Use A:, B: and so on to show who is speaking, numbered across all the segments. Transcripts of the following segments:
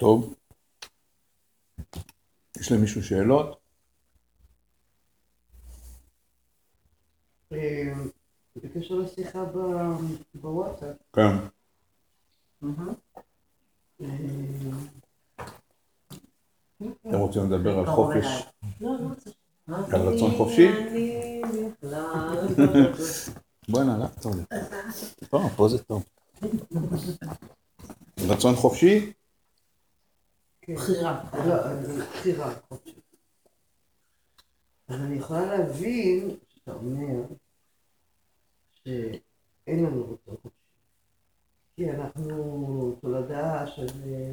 A: טוב. יש למישהו שאלות?
B: אה, בקשר לשיחה בוואטסאפ.
A: כן.
B: אה,
A: אתם רוצים לדבר על
C: קרוב
A: חופש?
B: לא, לא רוצה.
A: על רצון חופשי? בוא'נה, לא, לי. טוב, פה זה טוב. רצון חופשי?
B: כן.
C: בחירה.
B: לא, בחירה. אז אני יכולה להבין שאתה אומר שאין לנו רצון חופשי. כי אנחנו תולדה של אה,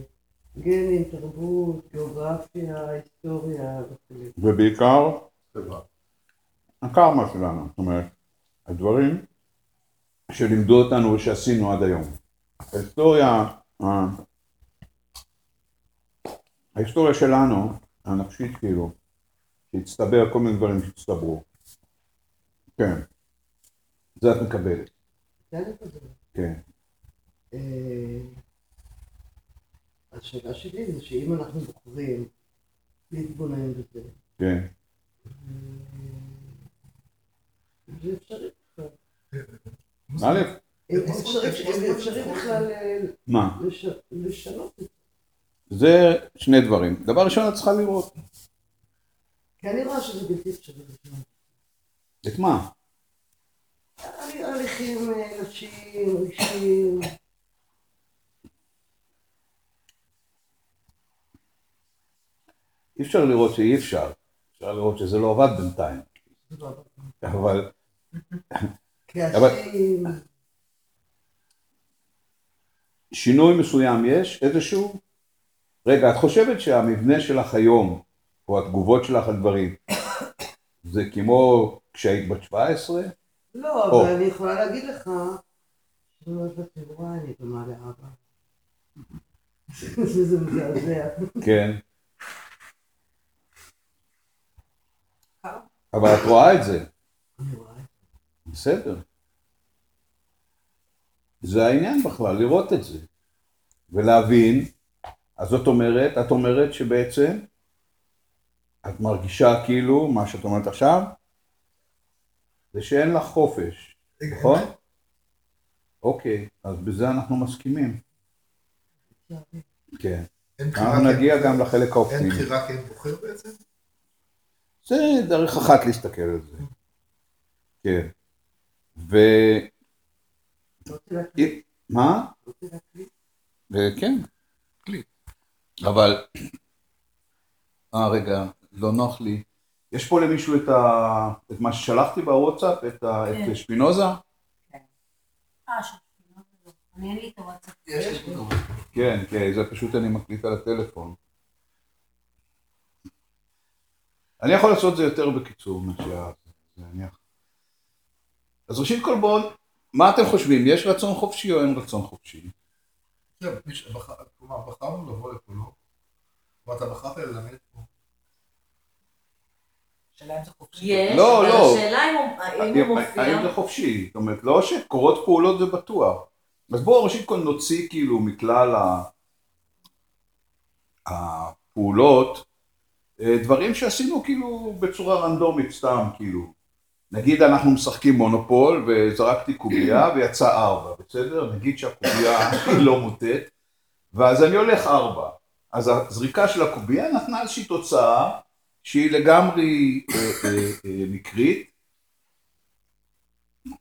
B: גנים, תרבות, גיאוגרפיה, היסטוריה וכו'.
A: ובעיקר הקרמה שלנו, זאת אומרת, הדברים שלימדו אותנו ושעשינו עד היום. ההיסטוריה, ההיסטוריה שלנו, הנפשית כאילו, שהצטבר, כל מיני דברים שהצטברו. כן, זה את מקבלת,
B: זה חוזרת.
A: כן.
B: אה, השאלה שלי זה שאם אנחנו בוחרים להתבונן בזה,
A: כן.
B: זה אפשרי בכלל.
A: א',
B: אפשרי אם אפשרי בכלל אה, לשנות את זה.
A: שני דברים. דבר ראשון, את צריכה לראות.
B: כי אני רואה שזה בלתי אפשרי לשנות.
A: את מה?
B: הלי- הליכים אה, נפשיים, רגשיים.
A: אי אפשר לראות שאי אפשר. אפשר לראות שזה לא עבד בינתיים. אבל שינוי מסוים יש, איזשהו? רגע, את חושבת שהמבנה שלך היום, או התגובות שלך על דברים, זה כמו כשהיית בת 17?
B: לא,
A: או.
B: אבל אני יכולה להגיד לך, שאני אומרת לעצמי, וואי, אני דומה לאבא. זה מזעזע.
A: כן. אבל את רואה את זה, בסדר. זה העניין בכלל, לראות את זה. ולהבין, אז זאת אומרת, את אומרת שבעצם את מרגישה כאילו, מה שאת אומרת עכשיו, זה שאין לך חופש, נכון? אוקיי, אז בזה אנחנו מסכימים. כן.
D: אין
A: אנחנו נגיע
D: אין-
A: גם לחלק
D: אין
A: האופטימי.
D: בחירה כי אין בוחר בעצם?
A: זה דרך אחת להסתכל על זה. כן. ו...
B: להקליט?
A: מה? וכן, קליק. אבל... אה, רגע, לא נוח לי. יש פה למישהו את, ה... את מה ששלחתי בוואטסאפ, את, ה...
C: כן.
A: את שפינוזה?
C: אה, שפינות הזו. אני אין לי את הוואטסאפ.
D: יש לי פה.
A: כן, כן, זה פשוט אני מקליט על הטלפון. אני יכול לעשות את זה יותר בקיצור מאשר... זה. אז ראשית כל בואו, מה אתם חושבים? יש רצון חופשי או אין רצון חופשי?
D: זהו, שבחר- כלומר, בחרנו לבוא לפה, לא? ואתה בחרת ללמד פה.
E: השאלה אם זה חופשי.
C: יש,
A: לא,
C: אבל
A: לא.
C: השאלה אם הוא- מופיע.
A: האם זה חופשי? זאת אומרת, לא שקורות פעולות זה בטוח. אז בואו ראשית כל נוציא כאילו מכלל הפעולות אה, דברים שעשינו כאילו בצורה רנדומית סתם כאילו. נגיד אנחנו משחקים מונופול וזרקתי קובייה ויצא ארבע, בסדר? נגיד שהקובייה היא לא מוטט ואז אני הולך ארבע. אז הזריקה של הקובייה נתנה איזושהי תוצאה שהיא לגמרי אה, אה, אה, מקרית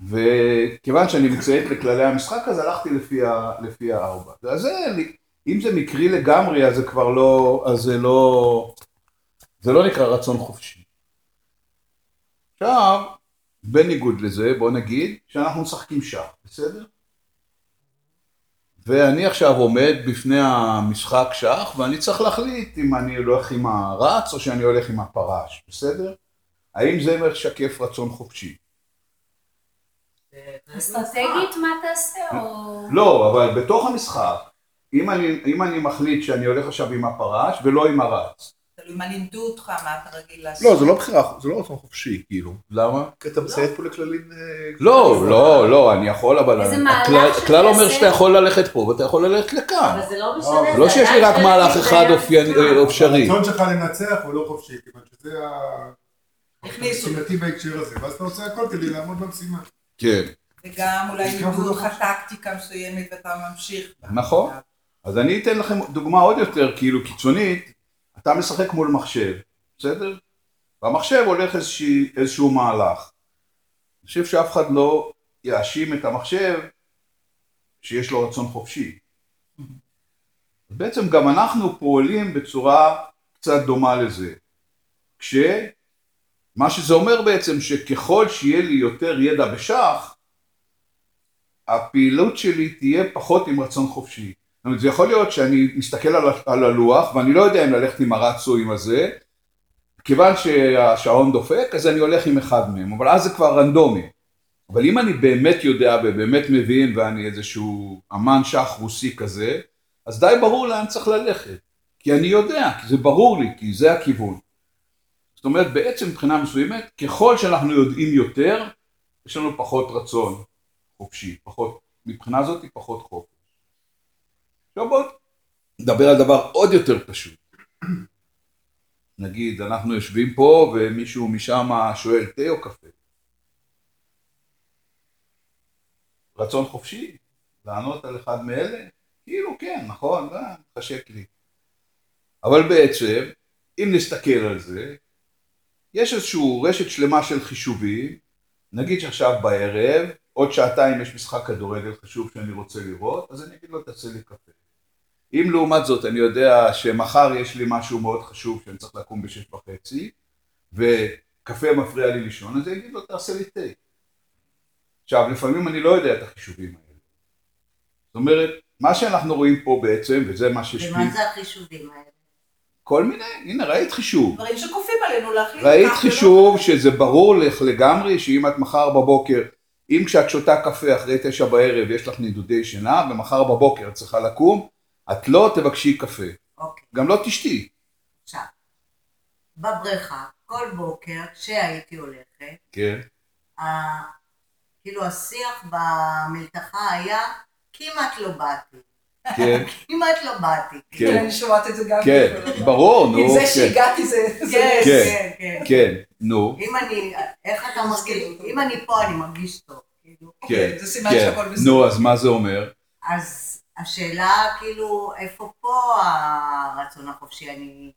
A: וכיוון שאני מציית לכללי המשחק אז הלכתי לפי, ה, לפי הארבע. אז זה, אם זה מקרי לגמרי אז זה כבר לא, אז זה לא, זה לא נקרא רצון חופשי. עכשיו, בניגוד לזה, בוא נגיד שאנחנו משחקים שח, בסדר? ואני עכשיו עומד בפני המשחק שח ואני צריך להחליט אם אני הולך עם הרץ או שאני הולך עם הפרש, בסדר? האם זה משקף רצון חופשי?
C: אסטרטגית מה תעשה או...
A: לא, אבל בתוך המשחק, אם אני, אם אני מחליט שאני הולך עכשיו עם הפרש ולא עם הרץ,
B: מה לימדו אותך, מה אתה רגיל לעשות.
D: לא, זה לא בחירה, זה לא רצון חופשי, כאילו.
A: למה?
D: כי אתה מציית פה לכללים... אה,
A: לא, לא, לא, אני יכול, אבל
F: איזה מהלך שאתה
A: הכלל אומר. שאתה יכול ללכת פה ואתה יכול ללכת לכאן.
F: אבל זה לא
D: לא,
F: משנה.
A: זה לא
F: זה
A: שיש לי רק מהלך אחד אופייני-
F: עצמם.
A: אה, אפשרי.
D: הרצון שלך לנצח הוא לא חופשי, כיוון שזה ה...
B: הכניסו.
D: המשימתי בהקשר הזה, ואז אתה עושה הכל כדי לעמוד במשימה.
A: כן.
B: וגם אולי לימדו
D: לא חשוב.
B: טקטיקה מסוימת ואתה ממשיך.
A: נכון. אז אני אתן לכם דוגמה עוד יותר כאילו קיצונית, אתה משחק מול מחשב, בסדר? והמחשב הולך איזושהי, איזשהו מהלך. אני חושב שאף אחד לא יאשים את המחשב שיש לו רצון חופשי. בעצם גם אנחנו פועלים בצורה קצת דומה לזה. כשמה שזה אומר בעצם שככל שיהיה לי יותר ידע בשח, הפעילות שלי תהיה פחות עם רצון חופשי. זאת אומרת, זה יכול להיות שאני מסתכל על, על הלוח ואני לא יודע אם ללכת עם הרץ או עם הזה, כיוון שהשעון דופק אז אני הולך עם אחד מהם, אבל אז זה כבר רנדומי. אבל אם אני באמת יודע ובאמת מבין ואני איזשהו אמן שח רוסי כזה, אז די ברור לאן צריך ללכת. כי אני יודע, כי זה ברור לי, כי זה הכיוון. זאת אומרת, בעצם מבחינה מסוימת, ככל שאנחנו יודעים יותר, יש לנו פחות רצון חופשי, פחות, מבחינה זאת היא פחות חופש. עכשיו בואו נדבר על דבר עוד יותר פשוט. נגיד, אנחנו יושבים פה ומישהו משם שואל תה או קפה? רצון חופשי? לענות על אחד מאלה? כאילו כן, נכון, אה, מתחשק לי. אבל בעצם, אם נסתכל על זה, יש איזושהי רשת שלמה של חישובים, נגיד שעכשיו בערב, עוד שעתיים יש משחק כדורגל חשוב שאני רוצה לראות, אז אני אגיד לו תעשה לי קפה. אם לעומת זאת אני יודע שמחר יש לי משהו מאוד חשוב שאני צריך לקום בשש וחצי, וקפה מפריע לי לישון, אז אני אגיד לו תעשה לי תה. עכשיו, לפעמים אני לא יודע את החישובים האלה. זאת אומרת, מה שאנחנו רואים פה בעצם, וזה מה שהשפיע,
F: ומה זה החישובים האלה?
A: כל מיני, הנה ראית חישוב.
B: דברים שכופים עלינו להחליט.
A: ראית
B: ולא
A: חישוב
B: כך.
A: שזה ברור לך לגמרי שאם את מחר בבוקר, אם כשאת שותה קפה אחרי תשע בערב יש לך נדודי שינה ומחר בבוקר את צריכה לקום, את לא תבקשי קפה,
F: אוקיי,
A: גם לא תשתי,
F: עכשיו. בבריכה, כל בוקר, כשהייתי הולכת,
A: כן,
F: ה- כאילו השיח במלתחה היה כמעט לא באתי.
A: כן,
F: כמעט לא באתי.
A: כן,
B: אני שומעת את זה גם.
A: כן. ברור, נו,
B: עם זה
A: כן,
B: שהגעתי זה...
F: כן,
A: כן.
F: כן, כן.
A: כן, נו,
F: אם אני, איך אתה מרגיש, אם אני פה אני מרגיש טוב, כאילו.
A: כן,
B: אוקיי, זה סימן
A: כן,
B: שהכל בסדר.
A: נו, אז מה זה אומר?
F: אז השאלה כאילו, איפה פה הרצון החופשי? אני...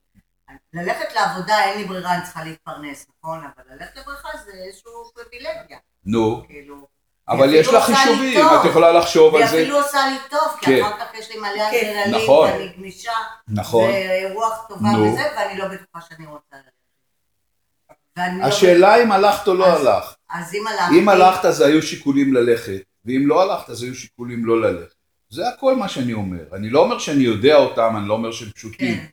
F: ללכת לעבודה אין לי ברירה, אני צריכה להתפרנס, נכון? אבל ללכת לבריכה זה איזשהו פריבילגיה,
A: נו,
F: כאילו.
A: אבל יש לך חישובים. את יכולה לחשוב על זה,
F: אפילו עושה לי טוב, כי
A: כן.
F: אחר כך יש לי מלא
B: כן.
F: אדרנלין,
A: נכון.
F: ואני גמישה,
A: נכון,
F: ורוח טובה
A: נו.
F: וזה, ואני לא בטוחה שאני רוצה ללכת. לא
A: השאלה אם הלכת או לא
F: אז-
A: הלכת,
F: אז אם הלכתי...
A: אם הלכת אז היו שיקולים ללכת, ואם לא הלכת אז היו שיקולים לא ללכת. זה הכל מה שאני אומר. אני לא אומר שאני יודע אותם, אני לא אומר שהם פשוטים.
F: כן.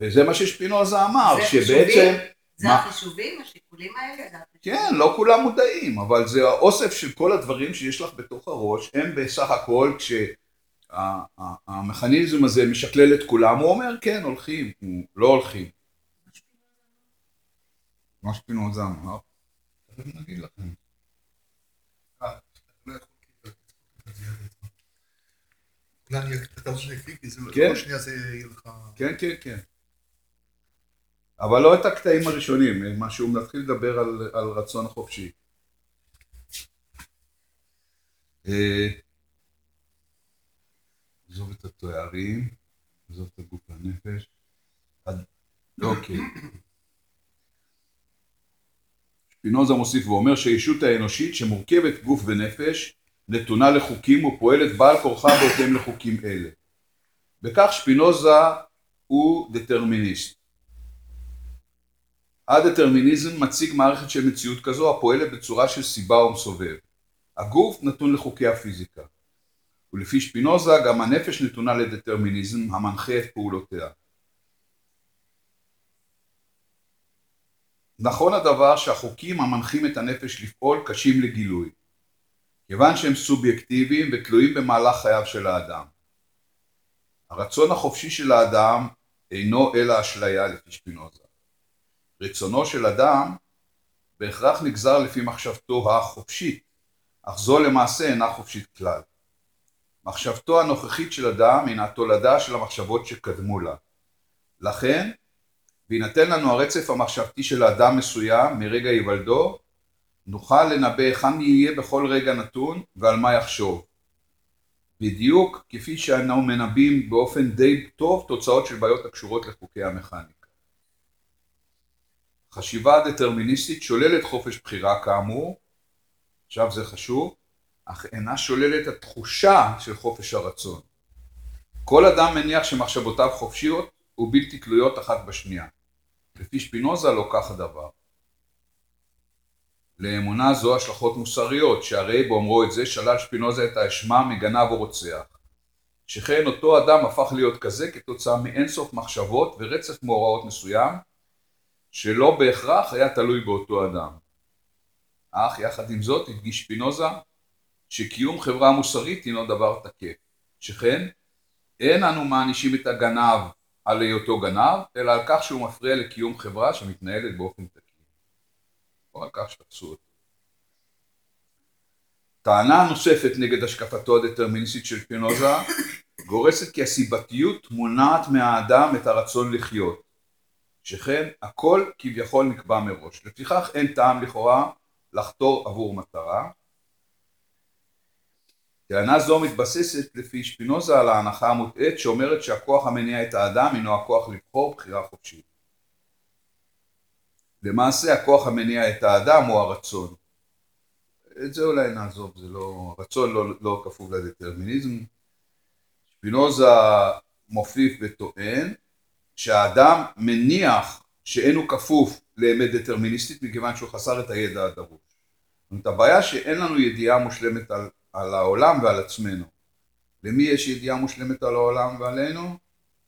A: וזה מה ששפינוזה אמר,
F: זה
A: שבעצם,
F: חישובים? זה
A: מה?
F: החישובים, השיקולים האלה?
A: כן, לא כולם מודעים, אבל זה האוסף של כל הדברים שיש לך בתוך הראש, הם בסך הכל, כשהמכניזם הזה משקלל את כולם, הוא אומר, כן, הולכים, הוא לא הולכים. מה שפינוזה אמר, תכף נגיד לכם.
D: אה, לא יכול כאילו, את זה יד עצמו. אולי אני- שאני אקריא? כי זה
A: כן.
D: שנייה זה יהיה לך...
A: כן, כן, כן. אבל לא את הקטעים הראשונים, מה שהוא מתחיל לדבר על, על רצון החופשי. אה, עזוב את התוארים, עזוב את הגוף והנפש. עד- אוקיי. שפינוזה מוסיף ואומר שהישות האנושית שמורכבת גוף ונפש נתונה לחוקים ופועלת בעל כורחה בהתאם לחוקים אלה. בכך שפינוזה הוא דטרמיניסט. הדטרמיניזם מציג מערכת של מציאות כזו הפועלת בצורה של סיבה ומסובב. הגוף נתון לחוקי הפיזיקה. ולפי שפינוזה גם הנפש נתונה לדטרמיניזם המנחה את פעולותיה. נכון הדבר שהחוקים המנחים את הנפש לפעול קשים לגילוי, כיוון שהם סובייקטיביים ותלויים במהלך חייו של האדם. הרצון החופשי של האדם אינו אלא אשליה לפי שפינוזה. רצונו של אדם בהכרח נגזר לפי מחשבתו החופשית, אך זו למעשה אינה חופשית כלל. מחשבתו הנוכחית של אדם הינה תולדה של המחשבות שקדמו לה. לכן, בהינתן לנו הרצף המחשבתי של האדם מסוים מרגע היוולדו, נוכל לנבא היכן יהיה בכל רגע נתון ועל מה יחשוב. בדיוק כפי שאנו מנבאים באופן די טוב תוצאות של בעיות הקשורות לחוקי המכניקה. חשיבה דטרמיניסטית שוללת חופש בחירה כאמור, עכשיו זה חשוב, אך אינה שוללת התחושה של חופש הרצון. כל אדם מניח שמחשבותיו חופשיות ובלתי תלויות אחת בשנייה. לפי שפינוזה לא כך הדבר. לאמונה זו השלכות מוסריות, שהרי באומרו את זה שלל שפינוזה את האשמה מגנב או רוצח. שכן אותו אדם הפך להיות כזה כתוצאה מאינסוף מחשבות ורצף מאורעות מסוים, שלא בהכרח היה תלוי באותו אדם. אך יחד עם זאת הדגיש שפינוזה שקיום חברה מוסרית הינו דבר תקף. שכן אין אנו מענישים את הגנב על היותו גנב, אלא על כך שהוא מפריע לקיום חברה שמתנהלת באופן תקין. או על כך שתפסו אותו. טענה נוספת נגד השקפתו הדטרמיניסטית של פינוזה גורסת כי הסיבתיות מונעת מהאדם את הרצון לחיות, שכן הכל כביכול נקבע מראש. לפיכך אין טעם לכאורה לחתור עבור מטרה. טענה זו מתבססת לפי שפינוזה על ההנחה המוטעית שאומרת שהכוח המניע את האדם הינו הכוח לבחור בחירה חופשית. למעשה הכוח המניע את האדם הוא הרצון. את זה אולי נעזוב, זה לא, הרצון לא, לא כפוף לדטרמיניזם. שפינוזה מוסיף וטוען שהאדם מניח שאין הוא כפוף לאמת דטרמיניסטית מכיוון שהוא חסר את הידע הדרוש. זאת אומרת, הבעיה שאין לנו ידיעה מושלמת על, על העולם ועל עצמנו. למי יש ידיעה מושלמת על העולם ועלינו?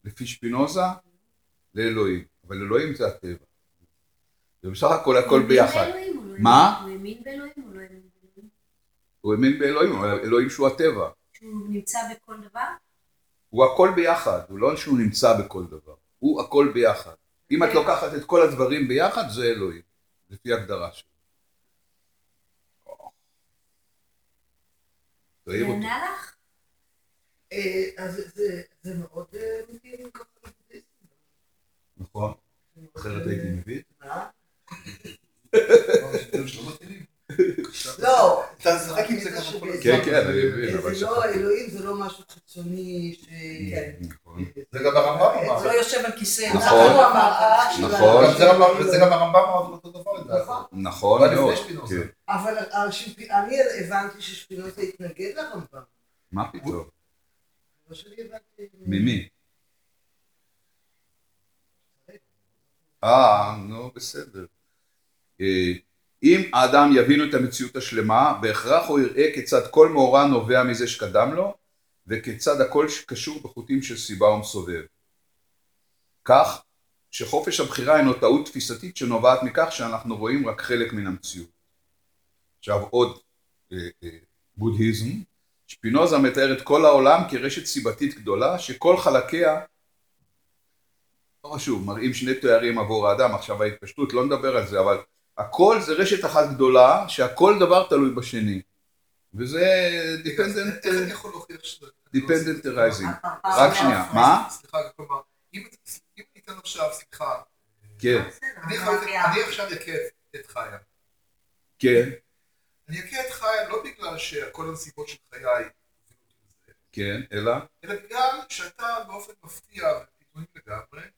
A: לפי שפינוזה? לאלוהים. אבל אלוהים זה הטבע. ובסך הכל הכל ביחד. מה?
C: הוא האמין באלוהים או לא האמין באלוהים?
A: הוא האמין באלוהים, אבל אלוהים שהוא הטבע.
C: שהוא נמצא בכל דבר?
A: הוא הכל ביחד, הוא לא שהוא נמצא בכל דבר. הוא הכל ביחד. אם את לוקחת את כל הדברים ביחד, זה אלוהים. לפי הגדרה שלו.
C: זה
A: תעיר אותו.
C: ענה לך?
G: אה, אז זה- זה מאוד אה, מבין ככה לבודהיזם.
A: נכון? אחרת הייתי מבין.
G: מה? לא,
D: אתה משחק עם זה ככה כל הזמן.
A: כן, כן, אני מבין, אבל
G: זה לא. אלוהים זה לא משהו חיצוני ש...
B: כן.
A: נכון.
D: זה גם הרמב"ם אמר.
B: לא יושב על כיסא.
A: נכון.
B: של
A: נכון.
D: גם זה הרמב"ם- זה גם הרמב"ם אמר אותו דבר.
G: נכון.
A: נכון
D: אבל.
A: כן.
G: אני הבנתי ששפינוזה התנגד לרמב"ם.
A: מה פתאום?
G: לא.
A: ממי? אה, נו בסדר. אה, אם האדם יבינו את המציאות השלמה, בהכרח הוא יראה כיצד כל מאורע נובע מזה שקדם לו, וכיצד הכל קשור בחוטים של סיבה ומסובב. כך שחופש הבחירה אינו טעות תפיסתית שנובעת מכך שאנחנו רואים רק חלק מן המציאות. עכשיו עוד אה, אה, בודהיזם, שפינוזה מתאר את כל העולם כרשת סיבתית גדולה שכל חלקיה לא חשוב, מראים שני תארים עבור האדם, עכשיו ההתפשטות, לא נדבר על זה, אבל הכל זה רשת אחת גדולה שהכל דבר תלוי בשני וזה dependent,
D: איך אני יכול להוכיח שזה...
A: dependent arising.
F: הפרפר
A: רק
F: אומר
A: שנייה,
F: הפוך.
A: מה?
D: סליחה, כלומר, אם ניתן עכשיו, סליחה,
A: כן,
F: בסדר,
D: אני עכשיו אכה את- חיה.
A: כן,
D: אני אכה את חיה לא בגלל שכל הנסיבות של חיי
A: כן, אלא,
D: אלא בגלל שאתה באופן מפתיע ופתאומי לגמרי,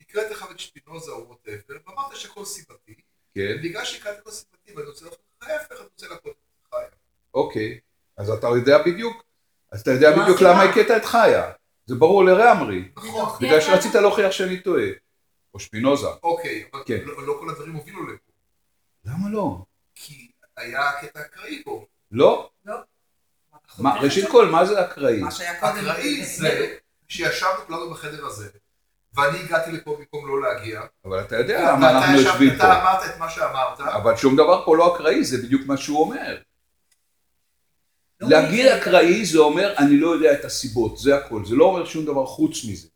D: הקראת לך את שפינוזה או ווטאבר, ואמרת שהכל סיבתי,
A: כן,
D: ובגלל שהקראת הכל סיבתי ואני רוצה לעשות לך ההפך, אני רוצה לעקוד את חיה.
A: אוקיי, אז אתה יודע בדיוק, אז אתה יודע בדיוק? למה הכית את חיה, זה ברור לרמרי,
D: נכון,
A: בגלל שרצית להוכיח שאני טועה, או שפינוזה,
D: אוקיי, אבל
A: כן.
D: לא לא כל הדברים הובילו לפה,
A: למה לא?
D: כי היה קטע אקראי פה.
A: לא, מה, ראשית כל, מה זה אקראי?
B: מה שהיה קודם.
D: אקראי זה שישבנו כולנו בחדר הזה, ואני הגעתי לפה במקום לא להגיע.
A: אבל אתה יודע למה
D: ואתה
A: אנחנו
D: ישבת-
A: יושבים
D: אתה
A: פה,
D: אמרת את מה שאמרת,
A: אבל שום דבר פה לא אקראי, זה בדיוק מה שהוא אומר.
B: לא
A: להגיד. אקראי זה אומר אני לא יודע את הסיבות, זה הכל, זה לא אומר שום דבר חוץ מזה.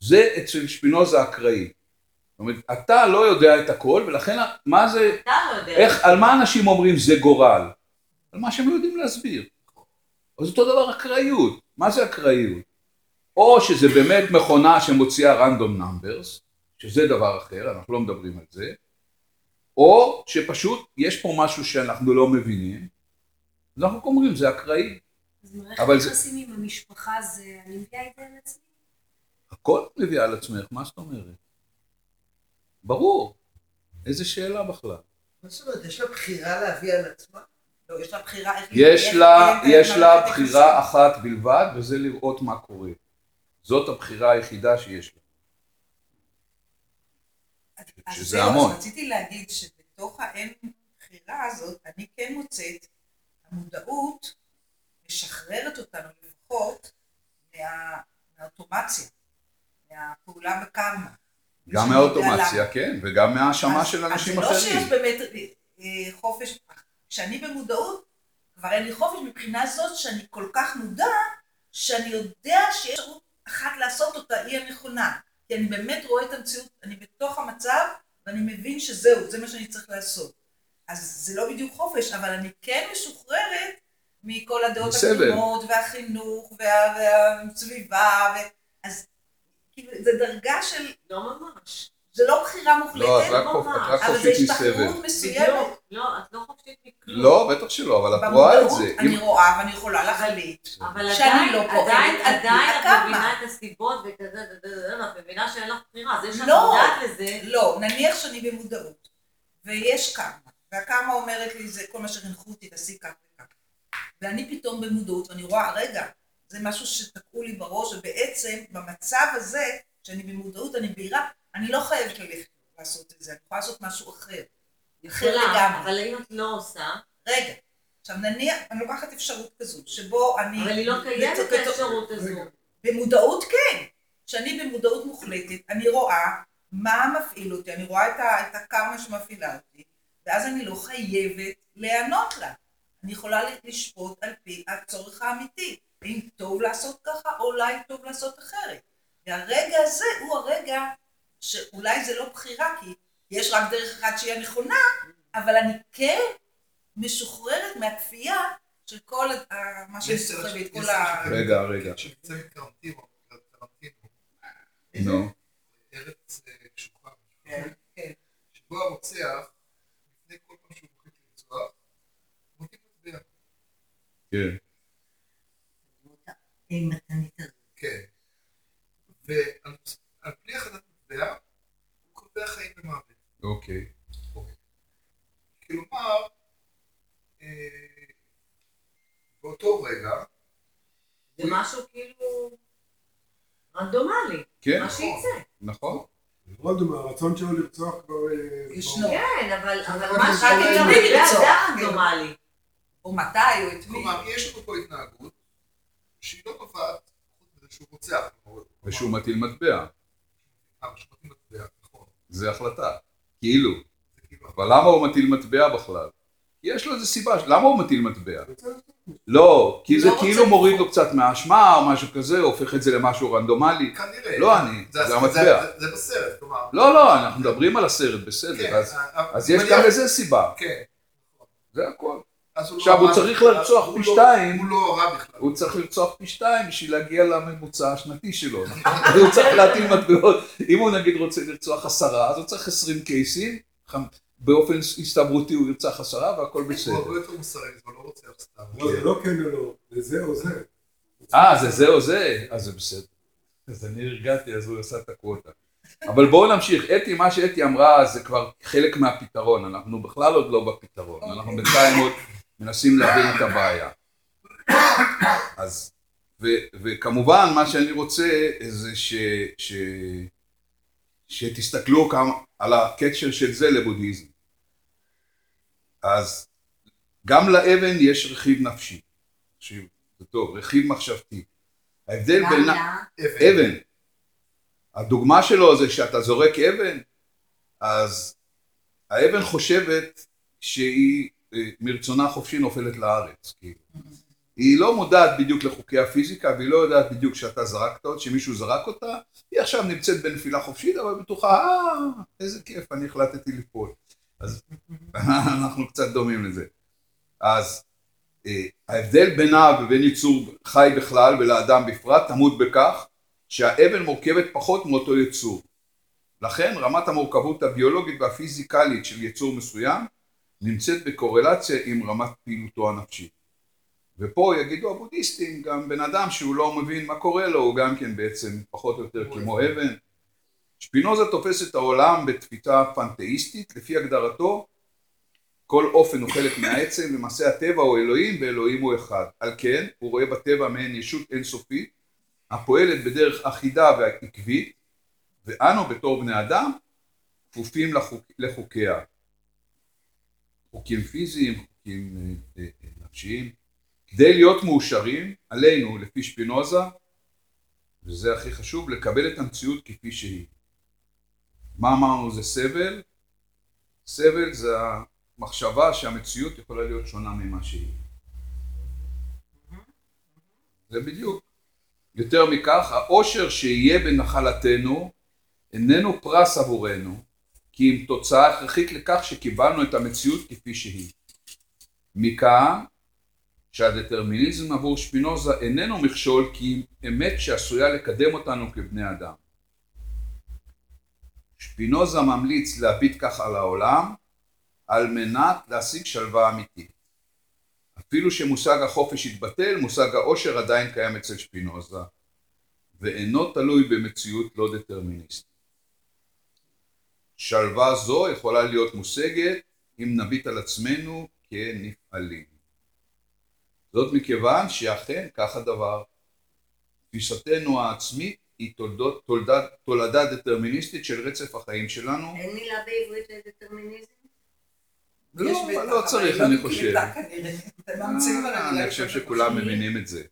A: זה אצל שפינוזה אקראי. זאת אומרת, אתה לא יודע את הכל, ולכן מה זה,
F: אתה לא יודע.
A: איך, על מה אנשים אומרים זה גורל? על מה שהם לא יודעים להסביר. אז אותו דבר אקראיות. מה זה אקראיות? או שזה באמת מכונה שמוציאה random numbers, שזה דבר אחר, אנחנו לא מדברים על זה, או שפשוט יש פה משהו שאנחנו לא מבינים, אז אנחנו אומרים זה אקראי.
C: אז מערכת
A: אבל זה-
C: יחסים עם המשפחה זה, אני מביאה את זה על עצמי.
A: הכל מביאה על עצמך, מה זאת אומרת? ברור. איזה שאלה בכלל.
B: מה זאת אומרת, יש לה בחירה להביא על עצמה? לא, יש לה בחירה איך...
A: יש לה, יש לה בחירה אחת בלבד, וזה לראות מה קורה. זאת הבחירה היחידה שיש.
E: אז
A: שזה המון.
E: אז רציתי להגיד שבתוך האין בחירה הזאת, אני כן מוצאת, המודעות משחררת אותנו לפחות מה- מהאוטומציה, מהפעולה בקרמה.
A: גם מהאוטומציה, כן, וגם מהאשמה
E: אז-
A: של אנשים
E: אז זה לא שיש
A: אחרים.
E: באמת אה, חופש, כשאני במודעות, כבר אין לי חופש מבחינה זאת שאני כל כך מודע, שאני יודע שיש אפשרות אחת לעשות אותה, היא הנכונה. כי אני באמת רואה את המציאות, אני בתוך המצב, ואני מבין שזהו, זה מה שאני צריך לעשות. אז זה לא בדיוק חופש, אבל אני כן משוחררת מכל הדעות
A: בסדר.
E: הקדומות, והחינוך, וה- והסביבה, ו... אז כאילו, זה דרגה של,
F: לא ממש.
E: זה לא בחירה מוחלטת,
A: לא, את רק
F: ממש.
A: חופ- את רק
E: אבל זה
A: חופשית
E: השתחררות
A: מסבל.
E: מסוימת.
F: לא, את לא חופשית מכלום.
A: לא, בטח שלא, אבל את רואה את זה.
E: אני רואה ואני יכולה להחליט.
F: אבל
E: שאני
F: עדיין,
E: לא פועלת
F: עדיין,
E: על פי
F: עדיין את. מבינה את הסיבות וכזה, ואת מבינה שאין לך בחירה. זה שאת
E: לא.
F: מודעת לזה,
E: לא, נניח שאני במודעות, ויש קרמה, והקרמה אומרת לי, זה כל מה שחינכו אותי, תעשי כך וכך. ואני פתאום במודעות, ואני רואה, רגע, זה משהו שתקעו לי בראש, ובעצם במצב הזה, שאני במודעות, אני בהירה, אני לא חייבת ללכת לעשות את זה, אני יכולה לעשות משהו אחר. אחר לגמרי.
F: אבל אם את לא עושה,
E: רגע, עכשיו נניח, אני לוקחת אפשרות כזו, שבו אני...
F: אבל היא לא קיימת
E: בתוך-
F: האפשרות הזו.
E: במודעות כן. כשאני במודעות מוחלטת, אני רואה מה מפעיל אותי, אני רואה את, ה, את הקרמה שמפעילה אותי, ואז אני לא חייבת להיענות לה. אני יכולה לשפוט על פי הצורך האמיתי, האם טוב לעשות ככה, או אולי טוב לעשות אחרת. והרגע הזה הוא הרגע שאולי זה לא בחירה, כי יש רק דרך אחת שהיא הנכונה, אבל אני כן משוחררת מהכפייה של כל ה- מה
D: יש
E: כל ה...
A: רגע, רגע.
D: מקרנטינו,
A: נו,
D: ארץ אה, קשוחה,
E: כן, כן.
D: שבו הרוצח, לפני כל פעם שהוא מחליט לרצוח, מוטים מטבע.
A: כן.
F: עם מתנית הזאת.
D: כן. ועל על פי החלטת מטבע, הוא קובע חיים ומוות.
A: אוקיי.
D: כלומר, אה, באותו רגע,
F: זה משהו כאילו רנדומלי,
A: כן,
F: מה שיצא.
A: נכון.
H: רונדום, הרצון שלו לרצוח כבר... אה,
E: ישנו.
F: כן, אבל מה שאתה
E: לרצוח,
F: זה. הרנדומלי.
E: או מתי, או את מי.
D: כלומר, יש לנו פה התנהגות שהיא לא נובעת שהוא רוצח.
A: ושהוא מטיל מטבע.
D: אה, מטיל מטבע, נכון.
A: זה החלטה. כאילו. אבל למה הוא מטיל מטבע בכלל? יש לו איזה סיבה, למה הוא מטיל מטבע? לא, כי זה
E: לא
A: כאילו מוריד לו. קצת מהאשמה או משהו כזה, הופך את זה למשהו רנדומלי.
D: כנראה.
A: לא אני, זה המטבע.
D: זה- בסרט, כלומר...
A: לא, לא, אנחנו מדברים על הסרט, בסדר,
D: כן,
A: אז-
D: אה,
A: אז
D: אה,
A: יש גם לזה סיבה,
D: כן.
A: זה הכל.
D: הוא
A: עכשיו, הוא צריך לרצוח
D: הוא
A: פי
D: לא-
A: שתיים.
D: הוא לא רע בכלל.
A: הוא צריך לרצוח פי שתיים בשביל להגיע לממוצע השנתי שלו. הוא צריך להטיל מטבעות, אם הוא נגיד רוצה לרצוח עשרה, אז הוא צריך עשרים קייסים, באופן הסתברותי הוא ירצח עשרה והכל
D: הוא
A: בסדר.
D: הרבה יותר מוסרי, זה לא רוצח סתם.
H: לא, זה לא כן או לא, זה זה או זה.
A: אה, זה זה או זה? אז זה בסדר. אז אני הרגעתי, אז הוא עשה את הקווטה. אבל בואו נמשיך. אתי, מה שאתי אמרה זה כבר חלק מהפתרון, אנחנו בכלל עוד לא בפתרון, אנחנו בינתיים עוד מנסים להבין את הבעיה. אז, ו, וכמובן מה שאני רוצה זה ש, ש, שתסתכלו כמה, על הקשר של זה לבודהיזם. אז גם לאבן יש רכיב נפשי. תקשיב, זה טוב, רכיב מחשבתי. ההבדל בין... אבן. הדוגמה שלו זה שאתה זורק אבן, אז האבן חושבת שהיא מרצונה חופשי נופלת לארץ. היא לא מודעת בדיוק לחוקי הפיזיקה, והיא לא יודעת בדיוק שאתה זרקת אותה, שמישהו זרק אותה, היא עכשיו נמצאת בנפילה חופשית, אבל בטוחה, אה, איזה כיף, אני החלטתי ליפול. אז אנחנו קצת דומים לזה. אז אה, ההבדל בינה ובין יצור חי בכלל ולאדם בפרט טמון בכך שהאבן מורכבת פחות מאותו יצור. לכן רמת המורכבות הביולוגית והפיזיקלית של יצור מסוים נמצאת בקורלציה עם רמת פעילותו הנפשית. ופה יגידו הבודהיסטים, גם בן אדם שהוא לא מבין מה קורה לו, הוא גם כן בעצם פחות או יותר כמו אבן. שפינוזה תופס את העולם בתפיסה פנתאיסטית, לפי הגדרתו, כל אופן הוא חלק מהעצם, למעשה הטבע הוא אלוהים ואלוהים הוא אחד. על כן, הוא רואה בטבע מעין ישות אינסופית, הפועלת בדרך אחידה ועקבית, ואנו בתור בני אדם כפופים לחוק, לחוקיה. חוקים פיזיים, חוקים אה, אה, נפשיים. כדי להיות מאושרים, עלינו, לפי שפינוזה, וזה הכי חשוב, לקבל את המציאות כפי שהיא. מה אמרנו זה סבל? סבל זה המחשבה שהמציאות יכולה להיות שונה ממה שהיא. זה בדיוק. יותר מכך, העושר שיהיה בנחלתנו איננו פרס עבורנו, כי אם תוצאה הכרחית לכך שקיבלנו את המציאות כפי שהיא. מכאן שהדטרמיניזם עבור שפינוזה איננו מכשול כי אמת שעשויה לקדם אותנו כבני אדם. שפינוזה ממליץ להביט כך על העולם על מנת להשיג שלווה אמיתית. אפילו שמושג החופש התבטל, מושג העושר עדיין קיים אצל שפינוזה, ואינו תלוי במציאות לא דטרמיניסטית. שלווה זו יכולה להיות מושגת אם נביט על עצמנו כנפעלים. זאת מכיוון שאכן כך הדבר. תפיסתנו העצמית היא תולדות, תולדת, תולדה דטרמיניסטית של רצף החיים שלנו.
F: אין מילה בעברית לדטרמיניזם?
A: לא, לא צריך,
E: היא
A: אני
E: לא
A: חושב. אה, אני חושב. שכולם מבינים את זה.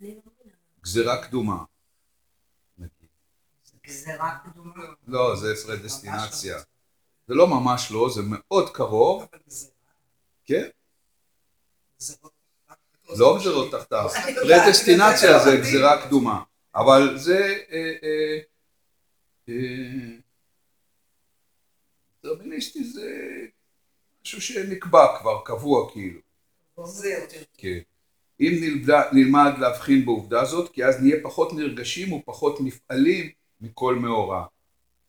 C: לא.
A: גזירה קדומה.
F: קדומה.
A: לא, זה פרדסטינציה. זה לא ממש לא, זה מאוד קרוב, כן?
B: גזירות.
A: לא גזירות תחתיו. פרדסטינציה זה. גזירה קדומה. אבל זה... אה, אה, אה, דטרמיניסטי זה משהו שנקבע כבר, קבוע כאילו. כן. אם נלמד להבחין בעובדה זאת, כי אז נהיה פחות נרגשים ופחות נפעלים מכל מאורע.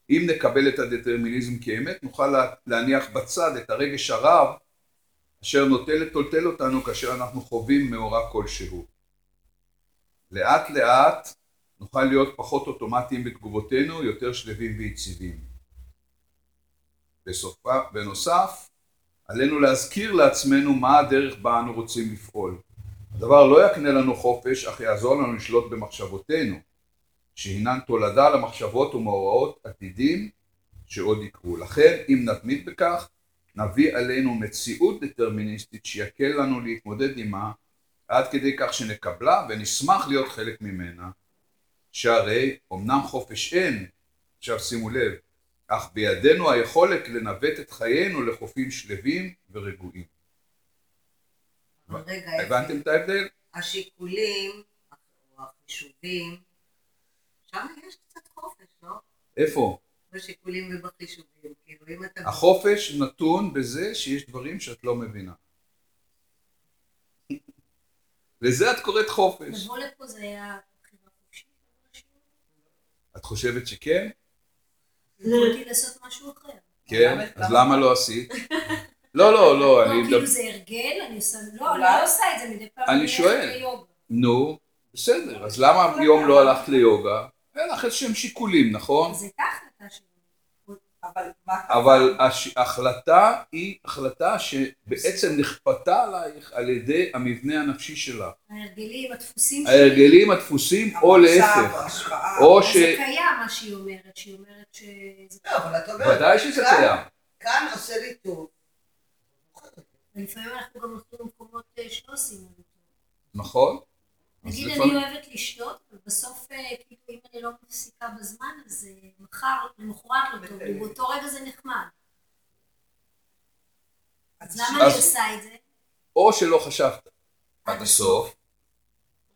A: אם נקבל את הדטרמיניזם כאמת, נוכל לה- להניח בצד את הרגש הרב אשר נוטה לטולטל אותנו כאשר אנחנו חווים מאורע כלשהו. לאט לאט נוכל להיות פחות אוטומטיים בתגובותינו, יותר שלווים ויציבים. בסופה, בנוסף, עלינו להזכיר לעצמנו מה הדרך בה אנו רוצים לפעול. הדבר לא יקנה לנו חופש, אך יעזור לנו לשלוט במחשבותינו, שהינן תולדה למחשבות ומאורעות עתידים שעוד יקרו. לכן, אם נתמיד בכך, נביא עלינו מציאות דטרמיניסטית שיקל לנו להתמודד עמה, עד כדי כך שנקבלה ונשמח להיות חלק ממנה, שהרי אמנם חופש אין, עכשיו שימו לב, אך בידינו היכולת לנווט את חיינו לחופים שלווים ורגועים.
F: רגע?
A: הבנתם את ההבדל?
F: השיקולים, או החישובים, שם יש קצת חופש, לא?
A: איפה?
F: בשיקולים ובחישובים. כאילו, אם אתה...
A: החופש נתון בזה שיש דברים שאת לא מבינה. לזה את קוראת חופש.
C: לבוא לפה זה היה בחירה חופשית.
A: את חושבת שכן?
C: יכולתי לעשות משהו אחר.
A: כן? אז
E: למה?
A: לא עשית? לא, לא, לא, אני...
C: לא, כאילו
A: מדבר-
C: זה הרגל, אני עושה, לא, אני? לא עושה את זה מדי פעם.
A: אני שואל. נו, בסדר, אז למה יום לא הלכת ליוגה? היה לך איזשהם שיקולים, נכון?
C: אז הייתה החלטה שלי.
E: אבל מה
A: אבל הש- ההחלטה היא החלטה שבעצם נכפתה עלייך על ידי המבנה הנפשי שלך.
C: ההרגלים, הדפוסים
A: ההרגלים הדפוסים או להפך. או ש...
C: זה קיים מה שהיא אומרת, שהיא אומרת שזה...
B: לא, אבל את אומרת,
A: ודאי שזה קיים.
B: כאן עושה לי טוב.
C: ולפעמים אנחנו גם הולכים למקומות אה, שלא עושים לנו.
A: נכון?
C: נגיד
A: לפעמים-
C: אני אוהבת לשתות, אבל בסוף אה, כאילו אם אני לא מפסיקה בזמן, אז אה, מחר, למחרת לא טוב לי, באותו רגע זה נחמד. אז למה אני עושה את זה?
A: או שלא חשבת. עד הסוף,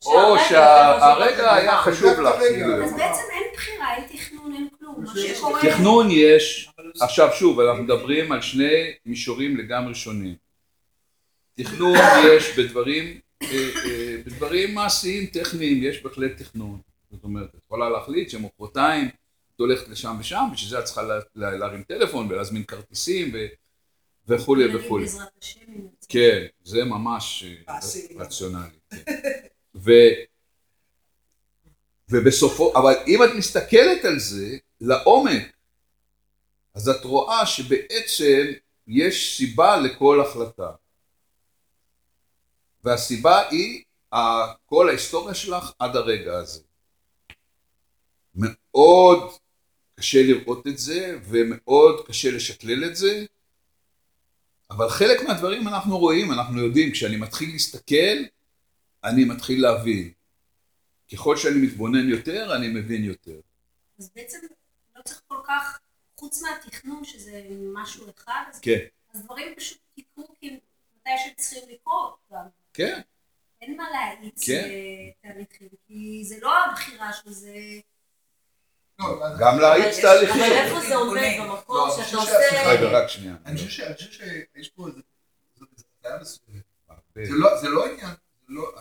A: או
I: שהרגע
A: שהרגע היה
D: חשוב.
A: לך. כאילו.
C: אז בעצם אין בחירה, אין תכנון, אין כלום.
A: תכנון יש, עכשיו שוב, אנחנו מדברים על שני מישורים לגמרי שונים. תכנון יש בדברים, בדברים מעשיים טכניים, יש בהחלט תכנון. זאת אומרת, את יכולה להחליט שמחרתיים את הולכת לשם ושם, בשביל זה את צריכה לה- לה- להרים טלפון ולהזמין כרטיסים ו- וכולי וכולי. כן, זה ממש אה. רציונלי. כן. ו... ובסופו, אבל אם את מסתכלת על זה לעומק, אז את רואה שבעצם יש סיבה לכל החלטה. והסיבה היא כל ההיסטוריה שלך עד הרגע הזה. מאוד קשה לראות את זה, ומאוד קשה לשקלל את זה, אבל חלק מהדברים אנחנו רואים, אנחנו יודעים, כשאני מתחיל להסתכל, אני מתחיל להבין. ככל שאני מתבונן יותר, אני מבין יותר.
C: אז בעצם לא צריך כל כך, חוץ מהתכנון שזה משהו אחד, אז,
A: כן.
C: אז דברים פשוט יקרו כי מתי שהם צריכים לקרות גם.
A: כן,
C: אין מה להאיץ
A: כן.
C: תהליכים, כי זה לא הבחירה של זה.
D: לא,
A: גם להאיץ תהליכים.
I: אבל איפה זה עומד
D: לא,
I: במקום
D: אני
I: שאתה
D: חושב
I: עושה...
A: רגע, רק שנייה.
D: אני חושב ש- אני חושב שיש פה איזה... בעיה מסוימת. זה לא- זה לא עניין, זה לא-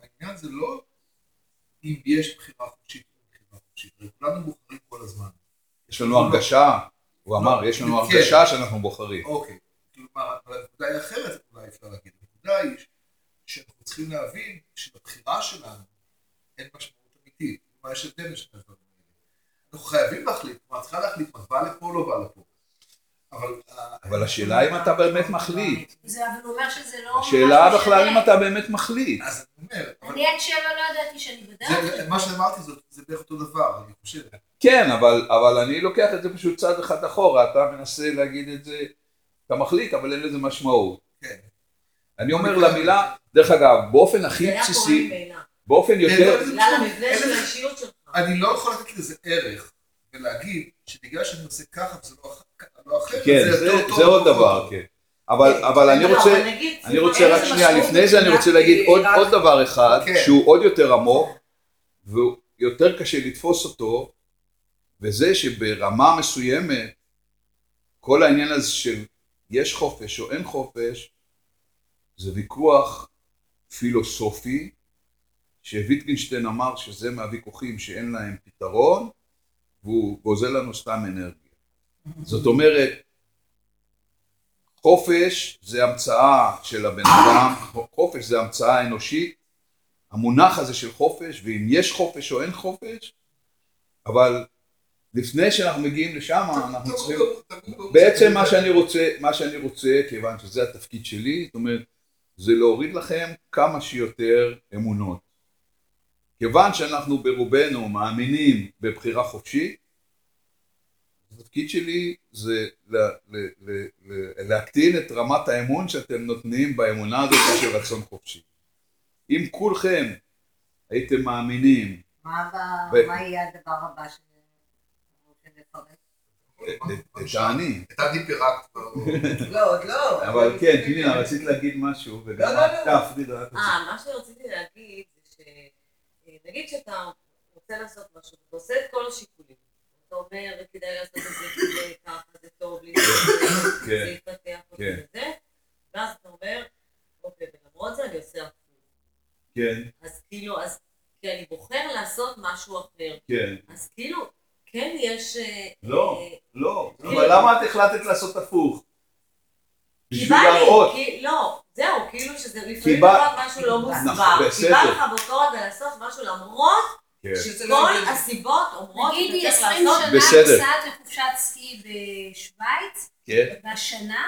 D: העניין זה לא אם יש בחירה חופשית או בחירה חופשית. הרי כולנו בוחרים כל הזמן.
A: יש לנו הרגשה, הוא אמר, יש לנו
D: כן.
A: הרגשה שאנחנו בוחרים.
D: אוקיי. כלומר, אבל הנקודה היא אחרת, אולי אפשר להגיד. הנקודה היא צריכים להבין שלבחירה שלנו אין משמעות אמיתית. כלומר, יש הבדל בין שני הדברים האלה. אנחנו חייבים להחליט, כלומר, צריכה להחליט מה בא לפה או לא בא לפה. אבל...
A: אבל השאלה אם אתה באמת מחליט.
C: זה, אבל הוא אומר שזה לא...
A: השאלה בכלל. אם אתה באמת מחליט.
D: אז אני אומר,
C: אני עד שבע לא ידעתי שאני בדרך.
D: מה שאמרתי זה- זה בערך אותו דבר, אני חושב.
A: כן, אבל, אבל אני לוקח את זה פשוט צעד אחד אחורה, אתה מנסה להגיד את זה, אתה מחליט, אבל אין לזה משמעות.
D: כן.
A: אני אומר למילה, דרך אגב, באופן הכי בסיסי. באופן יותר,
I: בגלל המבנה של האישיות שלך.
D: אני לא יכול לתת לזה ערך, ולהגיד שבגלל שאני עושה ככה וזה לא אח- לא אחרת,
A: כן,
D: זה
A: עוד
D: פחות
A: דבר,
D: טוב.
A: כן. אבל, אבל אני
I: לא,
A: רוצה, אני רוצה רק שנייה, לפני זה אני רוצה להגיד עוד, דבר אחד,
D: כן.
A: שהוא עוד יותר עמוק, והוא יותר קשה לתפוס אותו, וזה שברמה מסוימת, כל העניין הזה של יש חופש או אין חופש, זה ויכוח פילוסופי, שוויטגנשטיין אמר שזה מהוויכוחים שאין להם פתרון, והוא גוזל לנו סתם אנרגיה. זאת אומרת, חופש זה המצאה של הבן אדם, חופש זה המצאה אנושית, המונח הזה של חופש, ואם יש חופש או אין חופש, אבל לפני שאנחנו מגיעים לשם, אנחנו צריכים... בעצם. מה שאני רוצה, מה שאני רוצה, כיוון שזה התפקיד שלי, זאת אומרת, זה להוריד לכם כמה שיותר אמונות. כיוון שאנחנו ברובנו מאמינים בבחירה חופשית, התפקיד שלי זה ל- ל- ל- ל- להקטין את רמת האמון שאתם נותנים באמונה הזאת של רצון חופשי. אם כולכם הייתם מאמינים,
F: מה ב- מה יהיה הדבר הבא ש-?
D: את אני פירקת. כבר.
B: לא, עוד לא.
A: אבל כן, פנינה, רצית להגיד משהו, וגם
B: לא, לא,
A: את,
B: לא.
A: אה, את רוצה.
I: אה, מה שרציתי להגיד זה שנגיד שאתה רוצה לעשות משהו, אתה עושה את כל השיקולים. אתה אומר, כדאי לעשות את זה ככה, זה טוב לי, זה
A: כן.
I: יתפתח אותי
A: כן.
I: וזה, ואז אתה אומר, אוקיי, ולמרות זה אני עושה הפוך.
A: כן,
I: אז כאילו, אז כי אני בוחר לעשות משהו אחר.
A: כן.
I: אז כאילו, כן יש... אה,
A: לא.
I: אה,
A: לא,
I: כאילו-
A: אבל למה את החלטת לעשות הפוך? בשביל להראות.
I: כי- לא, זהו, כאילו שזה לפעמים קורה משהו לא
A: נכון,
I: מוסבר. כי. בא לך באותו רגע לעשות משהו למרות
A: כן.
B: שזה לא
I: שכל. הסיבות אומרות
C: נגיד היא
I: שאתה צריך
C: 20
I: לעשות...
C: שנה
A: בסדר.
C: נוסעת לחופשת סקי בשוויץ,
A: כן,
C: והשנה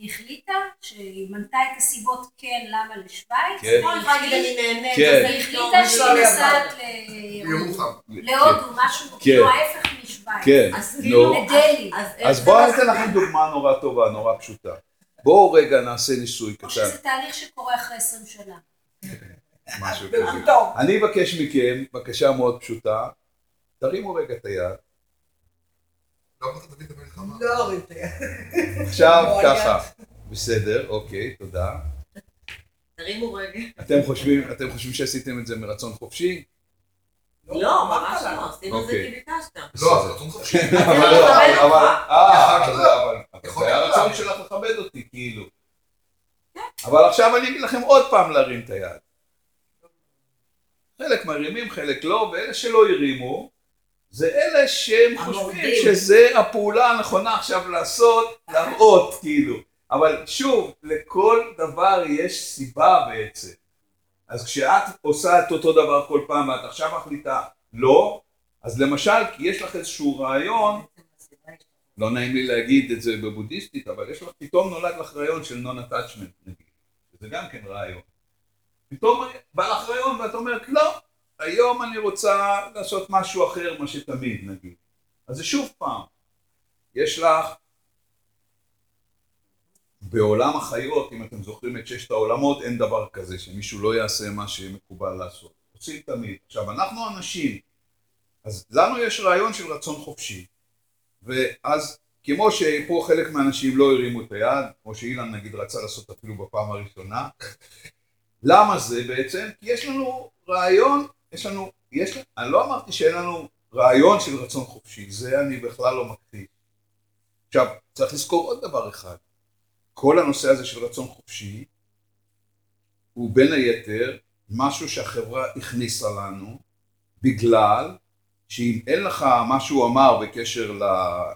C: היא החליטה שהיא מנתה את הסיבות כן למה לשוויץ,
A: כן.
I: אני יכולה להגיד אני נהנית,
A: כן.
I: לי
C: והיא
I: טוב,
C: החליטה
I: אני
C: שהיא
I: לא
C: נוסעת. להודו, משהו כאילו ההפך משוויץ.
A: כן,
I: אז
A: נו.
I: כאילו,
C: לדלהי.
I: אז
A: אז בואו
I: לא-
A: ניתן לכם דוגמה נורא טובה, נורא פשוטה. בואו רגע נעשה ניסוי
C: או
A: קטן,
C: שזה תהליך שקורה אחרי 20 שנה.
A: משהו כזה. אני אבקש מכם, בקשה מאוד פשוטה, תרימו רגע את היד.
D: לא תביא את המלחמה.
B: לא היד.
A: עכשיו
B: לא,
A: ככה, בסדר, אוקיי, תודה.
I: תרימו רגל.
A: אתם חושבים, אתם חושבים שעשיתם את זה מרצון חופשי?
I: לא, ממש לא, עשינו את זה
A: אוקיי.
I: כי ביקשת.
D: לא, זה רצון חופשי.
A: אבל לא, אבל-. אה, אבל- זה היה. הרצון שלך לכבד אותי, כאילו. אבל עכשיו אני אגיד לכם עוד פעם להרים את היד. חלק מרימים, חלק לא, ואלה שלא הרימו, זה אלה שהם חושבים. שזה הפעולה הנכונה עכשיו לעשות, להראות, כאילו. אבל שוב, לכל דבר יש סיבה בעצם. אז כשאת עושה את אותו דבר כל פעם ואת עכשיו מחליטה לא, אז למשל, כי יש לך איזשהו רעיון, לא נעים לי להגיד את זה בבודהיסטית, אבל יש לך, פתאום נולד לך רעיון של non-attachment נגיד, זה גם כן רעיון. פתאום בא לך רעיון ואת אומרת, לא, היום אני רוצה לעשות משהו אחר מה שתמיד נגיד. אז זה שוב פעם, יש לך בעולם החיות, אם אתם זוכרים את ששת העולמות, אין דבר כזה שמישהו לא יעשה מה שמקובל לעשות. עושים תמיד. עכשיו, אנחנו אנשים, אז לנו יש רעיון של רצון חופשי. ואז כמו שפה חלק מהאנשים לא הרימו את היד, כמו שאילן נגיד רצה לעשות אפילו בפעם הראשונה, למה זה בעצם? כי יש לנו רעיון, יש לנו, יש, אני לא אמרתי שאין לנו רעיון של רצון חופשי, זה אני בכלל לא מכחיש. עכשיו, צריך לזכור עוד דבר אחד, כל הנושא הזה של רצון חופשי הוא בין היתר משהו שהחברה הכניסה לנו בגלל שאם אין לך מה שהוא אמר בקשר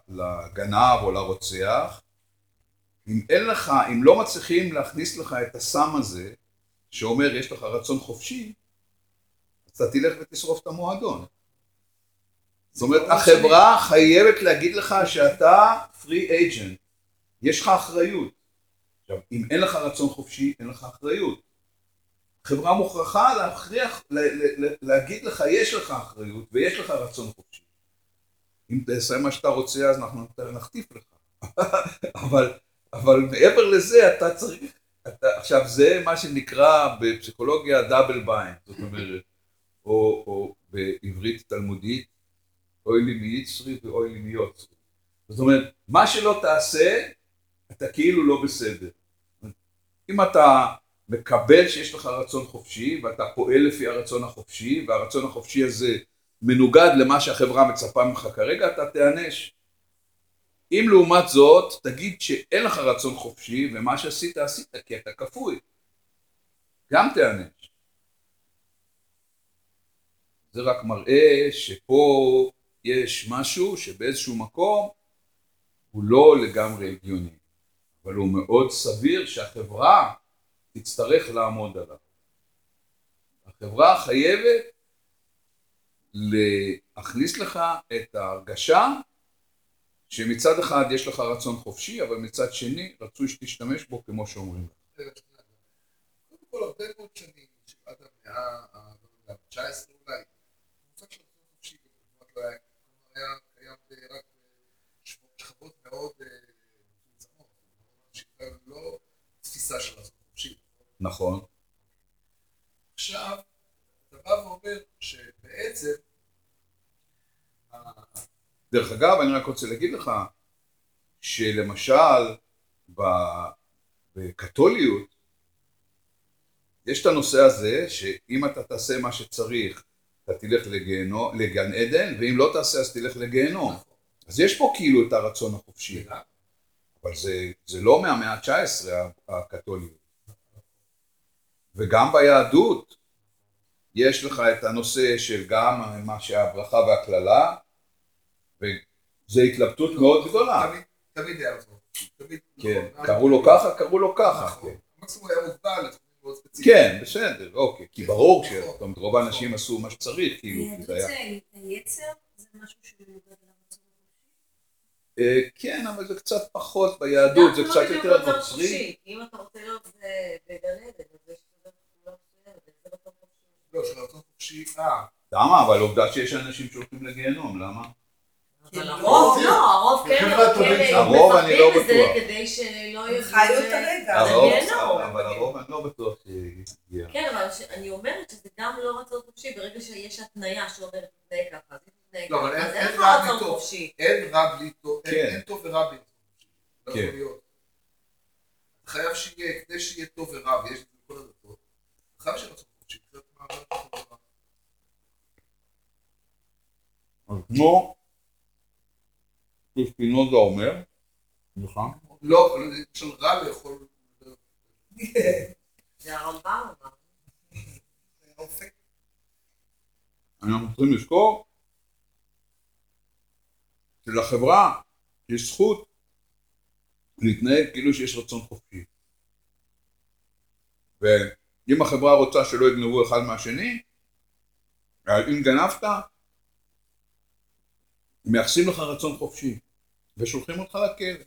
A: לגנב או לרוצח, אם אין לך, אם לא מצליחים להכניס לך את הסם הזה, שאומר יש לך רצון חופשי, אתה תלך ותשרוף את המועדון. זאת אומרת, החברה חייבת להגיד לך שאתה free agent, יש לך אחריות. עכשיו, אם אין לך רצון חופשי, אין לך אחריות. חברה מוכרחה להכריח, להגיד לך יש לך אחריות ויש לך רצון חופשי. אם תעשה מה שאתה רוצה אז אנחנו נחטיף לך. אבל, אבל מעבר לזה אתה צריך, אתה, עכשיו זה מה שנקרא בפסיכולוגיה double bind, זאת אומרת, או, או בעברית תלמודית, אוי לי מיצרי ואוי לי מיוצרי. זאת אומרת, מה שלא תעשה, אתה כאילו לא בסדר. אם אתה מקבל שיש לך רצון חופשי ואתה פועל לפי הרצון החופשי והרצון החופשי הזה מנוגד למה שהחברה מצפה ממך כרגע אתה תיענש. אם לעומת זאת תגיד שאין לך רצון חופשי ומה שעשית עשית כי אתה כפוי גם תיענש. זה רק מראה שפה יש משהו שבאיזשהו מקום הוא לא לגמרי הגיוני אבל הוא מאוד סביר שהחברה תצטרך לעמוד עליו. החברה חייבת להכניס לך את ההרגשה שמצד אחד יש לך רצון חופשי, אבל מצד שני רצוי שתשתמש בו כמו שאומרים.
D: קודם כל, הרבה מאוד שנים, שעד המאה ה-19 אולי, המושג של רצון חופשי כמעט לא היה, כלומר היה קיים ב- רק בשכבות מאוד מצומצמות, כלומר, לא תפיסה של רצון חופשי.
A: נכון.
D: עכשיו, אתה בא ואומר שבעצם,
A: דרך אגב, אני רק רוצה להגיד לך שלמשל בקתוליות יש את הנושא הזה שאם אתה תעשה מה שצריך אתה תלך לגיהנו, לגן עדן ואם לא תעשה אז תלך לגיהנום. אז יש פה כאילו את הרצון החופשי. אבל זה, זה לא מהמאה ה-19 הקתוליות. וגם ביהדות יש לך את הנושא של גם מה שהברכה והקללה, וזו התלבטות מאוד גדולה.
D: תמיד- תמיד היה. תמיד,
A: כן,
D: נכון,
A: קראו לו ככה, קראו לו ככה.
D: נכון.
A: כן.
D: המקסימום היה מוגבל מאוד ספציפיים.
A: כן, בסדר, אוקיי. כי ברור
D: נכון.
A: שרוב האנשים עשו מה שצריך, כאילו, כי
C: היהדות
A: זה היה...
C: זה היצר? זה משהו שמנוגד החופשי?
A: אה, כן, אבל זה קצת פחות ביהדות, זה קצת
I: לא
A: יותר נוצרי.
I: אם אתה רוצה להיות בגן עדן, אז יש רצון חופשי.
D: לא, של רצון חופשי, אה,
A: למה? אבל עובדה שיש אנשים שהולכים לגיהנום, למה?
I: אבל הרוב לא, הרוב כן, כן,
H: שם.
A: הרוב אני לא בטוח.
I: כדי שלא יהיו...
E: חיו את הרגע.
A: אבל הרוב אני לא בטוח שהגיע.
I: כן, אבל אני אומרת שזה גם לא רצון חופשי, ברגע שיש התניה שאומרת תתנהג ככה,
D: לא, אבל
I: ככה,
D: אין- רע
I: רצון
D: בלי טוב.
I: חופשי.
D: אין רע בלי טוב, אין-
A: כן.
D: אין טוב ורע בלי חופשי. לא
A: כן.
D: חייב שיהיה, כדי שיהיה טוב ורע, ויש את זה בכל הדתות, חייב שיהיה רצון חופשי,
A: כמו שספינוזה אומר, נכון?
D: לא, אבל של רע לאכול.
I: זה הרמב"ם.
A: אנחנו צריכים לזכור שלחברה יש זכות להתנהג כאילו שיש רצון חופשי. ואם החברה רוצה שלא יגנבו אחד מהשני, אם גנבת, מייחסים לך רצון חופשי ושולחים אותך לכלא.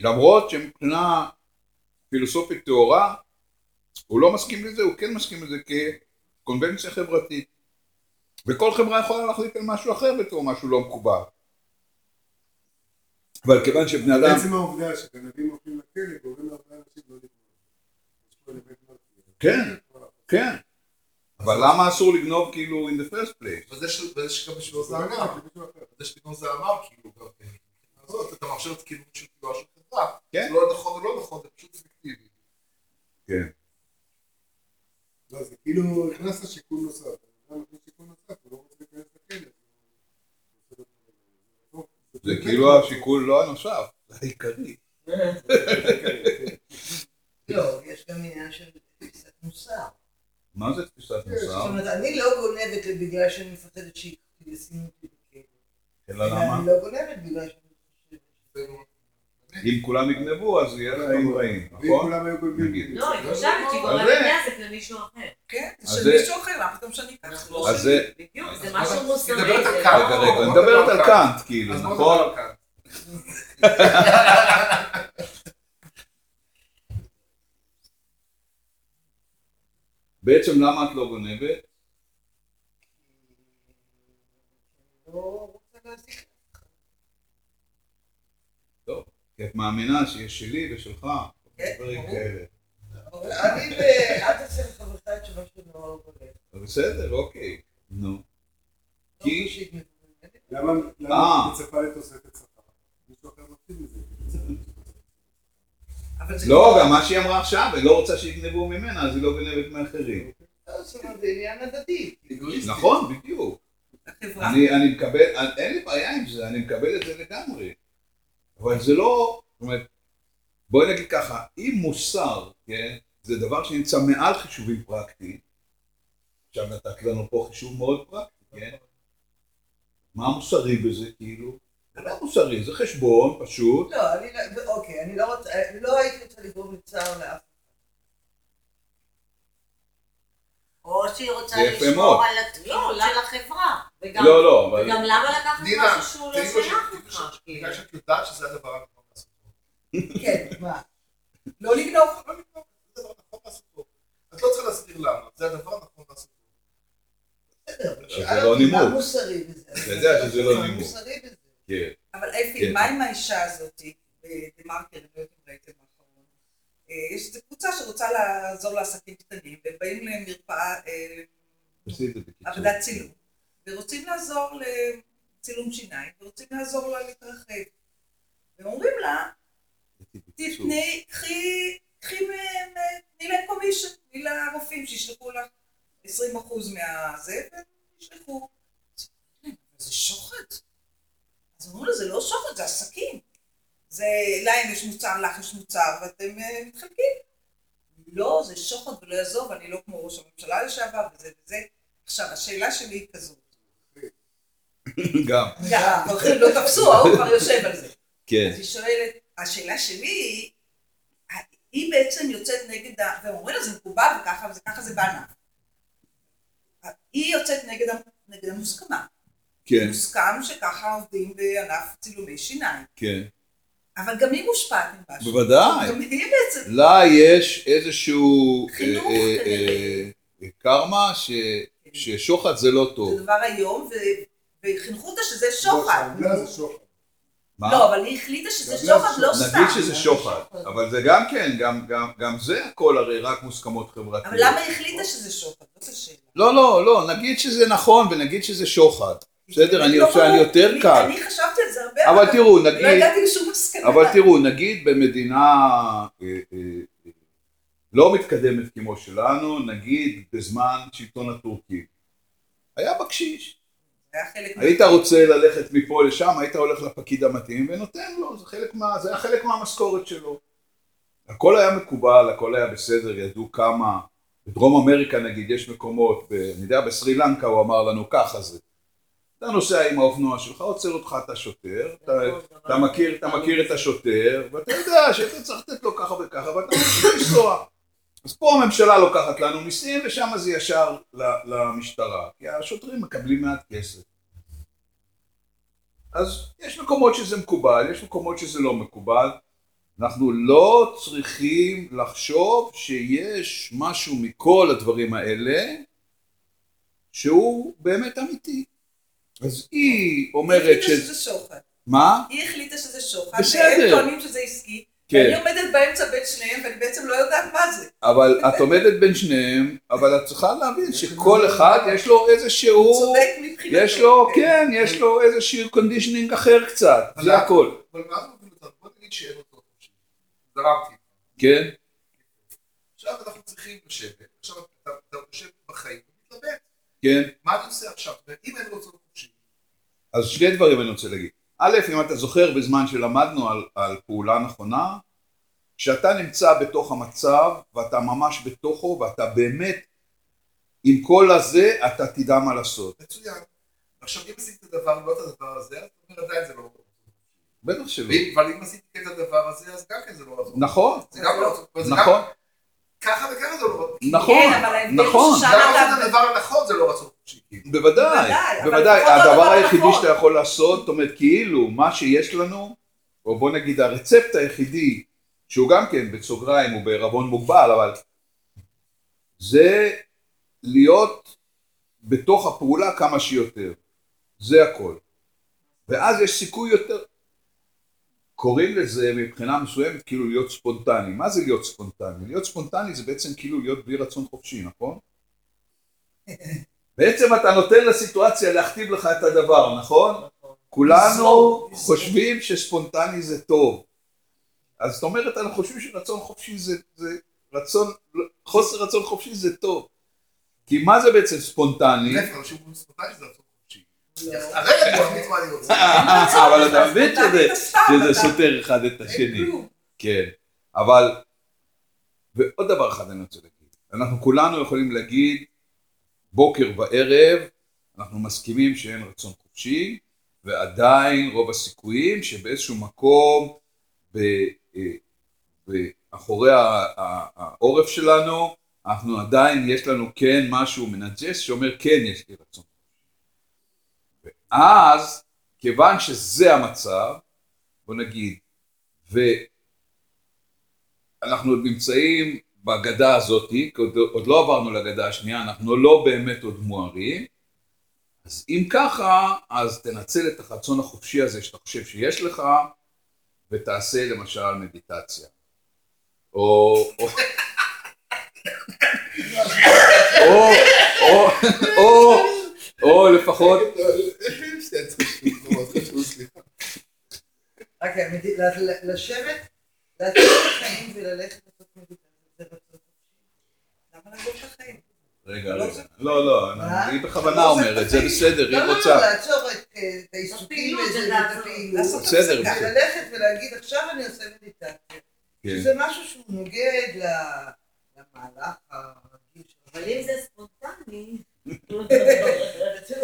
A: למרות שמבחינה פילוסופית טהורה, הוא לא מסכים לזה, הוא כן מסכים לזה כקונבנציה חברתית. וכל חברה יכולה להחליט על משהו אחר בתור משהו לא מקובל. אבל כיוון שבני אדם...
H: עצם העובדה שגנבים הולכים לכלא גורם להרבה אנשים לא מרתיע.
A: כן, כן. אבל למה אסור לגנוב כאילו in the first place?
D: וזה ש- וזה שגם בשבילו זה אמר,
H: זה אחר.
D: זה אמר, כאילו, גם כן. אתה מאפשר תקינות של קיומה של חברה.
A: כן.
D: זה לא נכון ולא נכון, זה פשוט פיקטיבי.
A: כן.
H: לא, זה כאילו הכנסת שיקול נוסף. לא.
A: זה כאילו השיקול לא הנוסף, זה העיקרי.
B: לא, יש גם עניין של תפיסת מוסר.
A: מה זה תפיסת
B: זאת
A: מוסר?
B: אומרת, אני לא גונבת בגלל שאני מפחדת שישימו אותי בכלא.
A: אלא למה?
B: אני לא גונבת בגלל שאני
D: זה-
A: אם כולם יגנבו אז יהיה להם רעים,
H: ואם
A: נכון?
H: כולם היו גונבים.
I: לא, היא חושבת שהיא גורמת
A: זה-
I: נזק למישהו אחר.
E: כן,
A: אז
E: של
A: זה-
E: מישהו אחר, למה פתאום שאני אקח? שלי.
A: זה...
I: בדיוק, זה משהו מוסרי.
D: היא מדברת על
I: זה לא-
A: רגע, רגע, אני
D: בוא
A: מדברת על קאנט, כאילו, נכון?
D: נדבר על כאן.
A: בעצם למה את לא גונבת?
B: לא רוצה להזיק.
A: כי את מאמינה שיש שלי ושלך,
E: כן,
A: דברים
E: ברור.
A: כאלה.
B: אני ואל תעשה לחברך את שמה שנורא לא.
A: בסדר, אוקיי. נו.
B: לא
A: כי-
H: למה
A: אה.
H: את מצפה לתוספת שכר? מישהו אחר מפסיד מזה.
E: אבל זה
A: לא, גם מה שהיא אמרה עכשיו, היא לא רוצה שיגנבו ממנה, אז היא לא גונבת מאחרים.
B: לא, אומרת, זה עניין הדדי.
A: נכון, בדיוק. אני מקבל, אין לי בעיה עם זה, אני מקבל את זה לגמרי. אבל זה לא, זאת אומרת, בואי נגיד ככה, אם מוסר, כן, זה דבר שנמצא מעל חישובים פרקטיים, עכשיו נתת לנו פה חישוב מאוד פרקטי, כן? מה מוסרי בזה, כאילו? זה לא מוסרי, זה חשבון פשוט.
B: לא, אני לא, אוקיי, אני לא רוצה, לא הייתי רוצה לגרום לצער לאף
F: או שהיא רוצה. לשמור על התקינות
I: לא,
F: של החברה.
I: וגם-
A: לא, לא, אבל...
I: וגם למה לקחת משהו שהוא לא שייך לך? כאילו?
D: בגלל שאת יודעת שזה הדבר הנכון לעשות.
E: כן,
B: מה?
E: לא לגנוב.
D: לא לבדוק, זה הדבר הנכון לעשות. את לא צריכה להסביר למה, זה הדבר הנכון לעשות
A: זה לא נימוק. אתה יודע שזה לא נימוק. כן.
E: אבל אפי,
A: כן.
E: מה עם האישה הזאתי, בדה-מרקר, אני לא יודעת אם ראיתם האחרון. אה, יש איזו קבוצה שרוצה לעזור לעסקים קטנים, והם באים למרפאה, אה. עבודת צילום, ורוצים לעזור לצילום שיניים, ורוצים לעזור לה להתרחב. והם אומרים לה. תתני, קחי, קחי מהם, תני להם קומישן, תני לרופאים שישלחו לך 20% מהזה, "אבל זה שוחד. אז אמרו לה, זה לא שוחד, זה עסקים. זה, להם יש מוצר, לך יש מוצר, ואתם אה, מתחלקים. לא, זה שוחד ולא יעזור, ואני לא כמו ראש הממשלה לשעבר, וזה וזה. עכשיו, השאלה שלי היא כזאת.
A: גם.
E: גם, הולכים, לא תפסו, ההוא כבר יושב על זה.
A: כן.
E: אז היא שואלת, השאלה שלי היא, היא בעצם יוצאת נגד, ה... והם אומרים לה זה מקובל וככה, וזה ככה זה בענף. היא יוצאת נגד המוסכמה.
A: כן.
E: מוסכם שככה עובדים בענף צילומי שיניים.
A: כן.
E: אבל גם היא מושפעת ממשהו.
A: בוודאי.
E: גם היא בעצם,
A: לה יש איזשהו
E: חינוך,
A: אה, אה,
E: כנראה.
A: אה, קרמה ש- ששוחד זה לא
E: זה
A: טוב.
E: דבר איום, ו- וחינכו אותה שזה שוחד.
H: לא, זה שוחד.
A: מה?
E: לא, אבל היא החליטה שזה שוחד, לא סתם.
A: נגיד שזה שוחד, אבל זה גם כן, גם- גם- גם זה הכל הרי רק מוסכמות חברתיות.
E: אבל למה היא החליטה שזה שוחד? השאלה.
A: לא, לא, לא, נגיד שזה נכון ונגיד שזה שוחד. בסדר, אני
E: לא
A: עושה, אני
E: ברור.
A: יותר
E: אני-
A: קל.
E: אני חשבתי על זה הרבה,
A: אבל תראו, נגיד...
E: לא הגעתי לשום מסקנה.
A: אבל תראו, נגיד במדינה אה, אה, לא מתקדמת כמו שלנו, נגיד בזמן שלטון הטורקים. היה בקשיש. היית רוצה ללכת מפה לשם, היית הולך לפקיד המתאים ונותן לו, זה, חלק מה, זה היה חלק מהמשכורת שלו. הכל היה מקובל, הכל היה בסדר, ידעו כמה, בדרום אמריקה נגיד יש מקומות, אני יודע בסרי לנקה הוא אמר לנו ככה זה. אתה נוסע עם האופנוע שלך, עוצר אותך אתה שוטר, אתה, אתה, מכיר, אתה מכיר את השוטר, ואתה יודע שאתה צריך לתת לו ככה וככה, ואתה צריך לנסוע. אז פה הממשלה לוקחת לנו מיסים, ושם זה ישר למשטרה, כי השוטרים מקבלים מעט כסף. אז יש מקומות שזה מקובל, יש מקומות שזה לא מקובל. אנחנו לא צריכים לחשוב שיש משהו מכל הדברים האלה שהוא באמת אמיתי. אז היא
E: היא
A: אומרת
E: החליטה
A: ש...
E: שזה שוחד.
A: מה?
E: היא החליטה שזה שוחד,
A: בסדר.
E: והם טוענים שזה עסקי.
A: כן.
E: ואני עומדת באמצע בין שניהם, ואני בעצם לא יודעת מה זה.
A: אבל את עומדת בין שניהם, אבל את צריכה להבין שכל אחד יש לו
E: הוא
A: איזשהו...
E: צודק מבחינתו.
A: יש לו, כן, יש לו איזשהו conditioning אחר קצת, זה הכל.
D: אבל מה מוביל אותנו? בוא נגיד שאין אותו. זרמתי.
A: כן?
D: עכשיו אנחנו צריכים לשבת, עכשיו אתה יושב בחיים ומתלבט.
A: כן?
D: מה אני עושה עכשיו? אם אין רצון.
A: אז שני דברים אני רוצה להגיד. א', אם אתה זוכר בזמן שלמדנו על, על פעולה נכונה, כשאתה נמצא בתוך המצב ואתה ממש בתוכו ואתה באמת עם כל הזה, אתה תדע מה לעשות.
D: מצוין. עכשיו אם עשיתי את הדבר, לא את הדבר הזה, אז אתה אומר עדיין זה לא.
A: בטח שלא.
D: אבל אם עשיתי את הדבר הזה, אז גם כן זה לא רצון.
A: נכון,
D: זה גם לא רצון. גם-
A: נכון,
D: ככה וככה זה לא רצון.
A: נכון,
E: כן, אבל ההבדל הוא
A: נכון.
E: ששם
D: גם
E: אתה-
D: לעשות את הדבר הנכון זה לא רצון.
A: בוודאי,
E: בוודאי,
A: הדבר
E: הדבר
A: היחידי. שאתה יכול לעשות, זאת אומרת כאילו מה שיש לנו, או בוא נגיד הרצפט היחידי, שהוא גם כן בסוגריים הוא בערבון מוגבל, אבל זה להיות בתוך הפעולה כמה שיותר, זה הכל, ואז יש סיכוי יותר, קוראים לזה מבחינה מסוימת כאילו להיות ספונטני, מה זה להיות ספונטני? להיות ספונטני זה בעצם כאילו להיות בלי רצון חופשי, נכון? בעצם אתה נותן לסיטואציה להכתיב לך את הדבר, נכון? כולנו. חושבים שספונטני זה טוב. אז זאת אומרת, אנחנו חושבים שרצון חופשי זה, זה רצון, חוסר רצון חופשי זה טוב. כי מה זה בעצם ספונטני?
D: להפך, אנשים אומרים ספונטני זה רצון חופשי. הרגע אני מחליט מה אני רוצה.
A: אבל אתה מבין שזה סותר אחד את השני. כן, אבל, ועוד דבר אחד אני רוצה להגיד, אנחנו כולנו יכולים להגיד בוקר וערב, אנחנו מסכימים שאין רצון חופשי, ועדיין רוב הסיכויים שבאיזשהו מקום אה, ה- העורף שלנו, אנחנו עדיין, יש לנו כן משהו מנג'ס שאומר כן יש לי רצון. ואז, כיוון שזה המצב, בוא נגיד, ואנחנו עוד נמצאים בגדה הזאת, כי עוד, עוד לא עברנו לגדה השנייה, אנחנו לא באמת עוד מוארים, אז אם ככה, אז תנצל את הרצון החופשי הזה שאתה חושב שיש לך, ותעשה למשל מדיטציה. או... או... או, או, או, או לפחות,
B: ל- לשבת, לעצור את החיים וללכת לעשות מדיטציה, זה רצון.
E: החיים?
A: רגע, רגע, לא, לא,
B: מה?
A: אני בכוונה אומרת, זה בסדר, היא
B: לא, לא,
A: רוצה,
B: לא, לעצור את אה, העיסוקים ואת. הפעילות.
E: לעשות
A: בסדר. בסדר.
B: וללכת ולהגיד, עכשיו אני עושה מדיטציה.
A: כן.
B: שזה משהו שהוא נוגד למהלך הרגיל.
I: אבל אם זה ספונטני,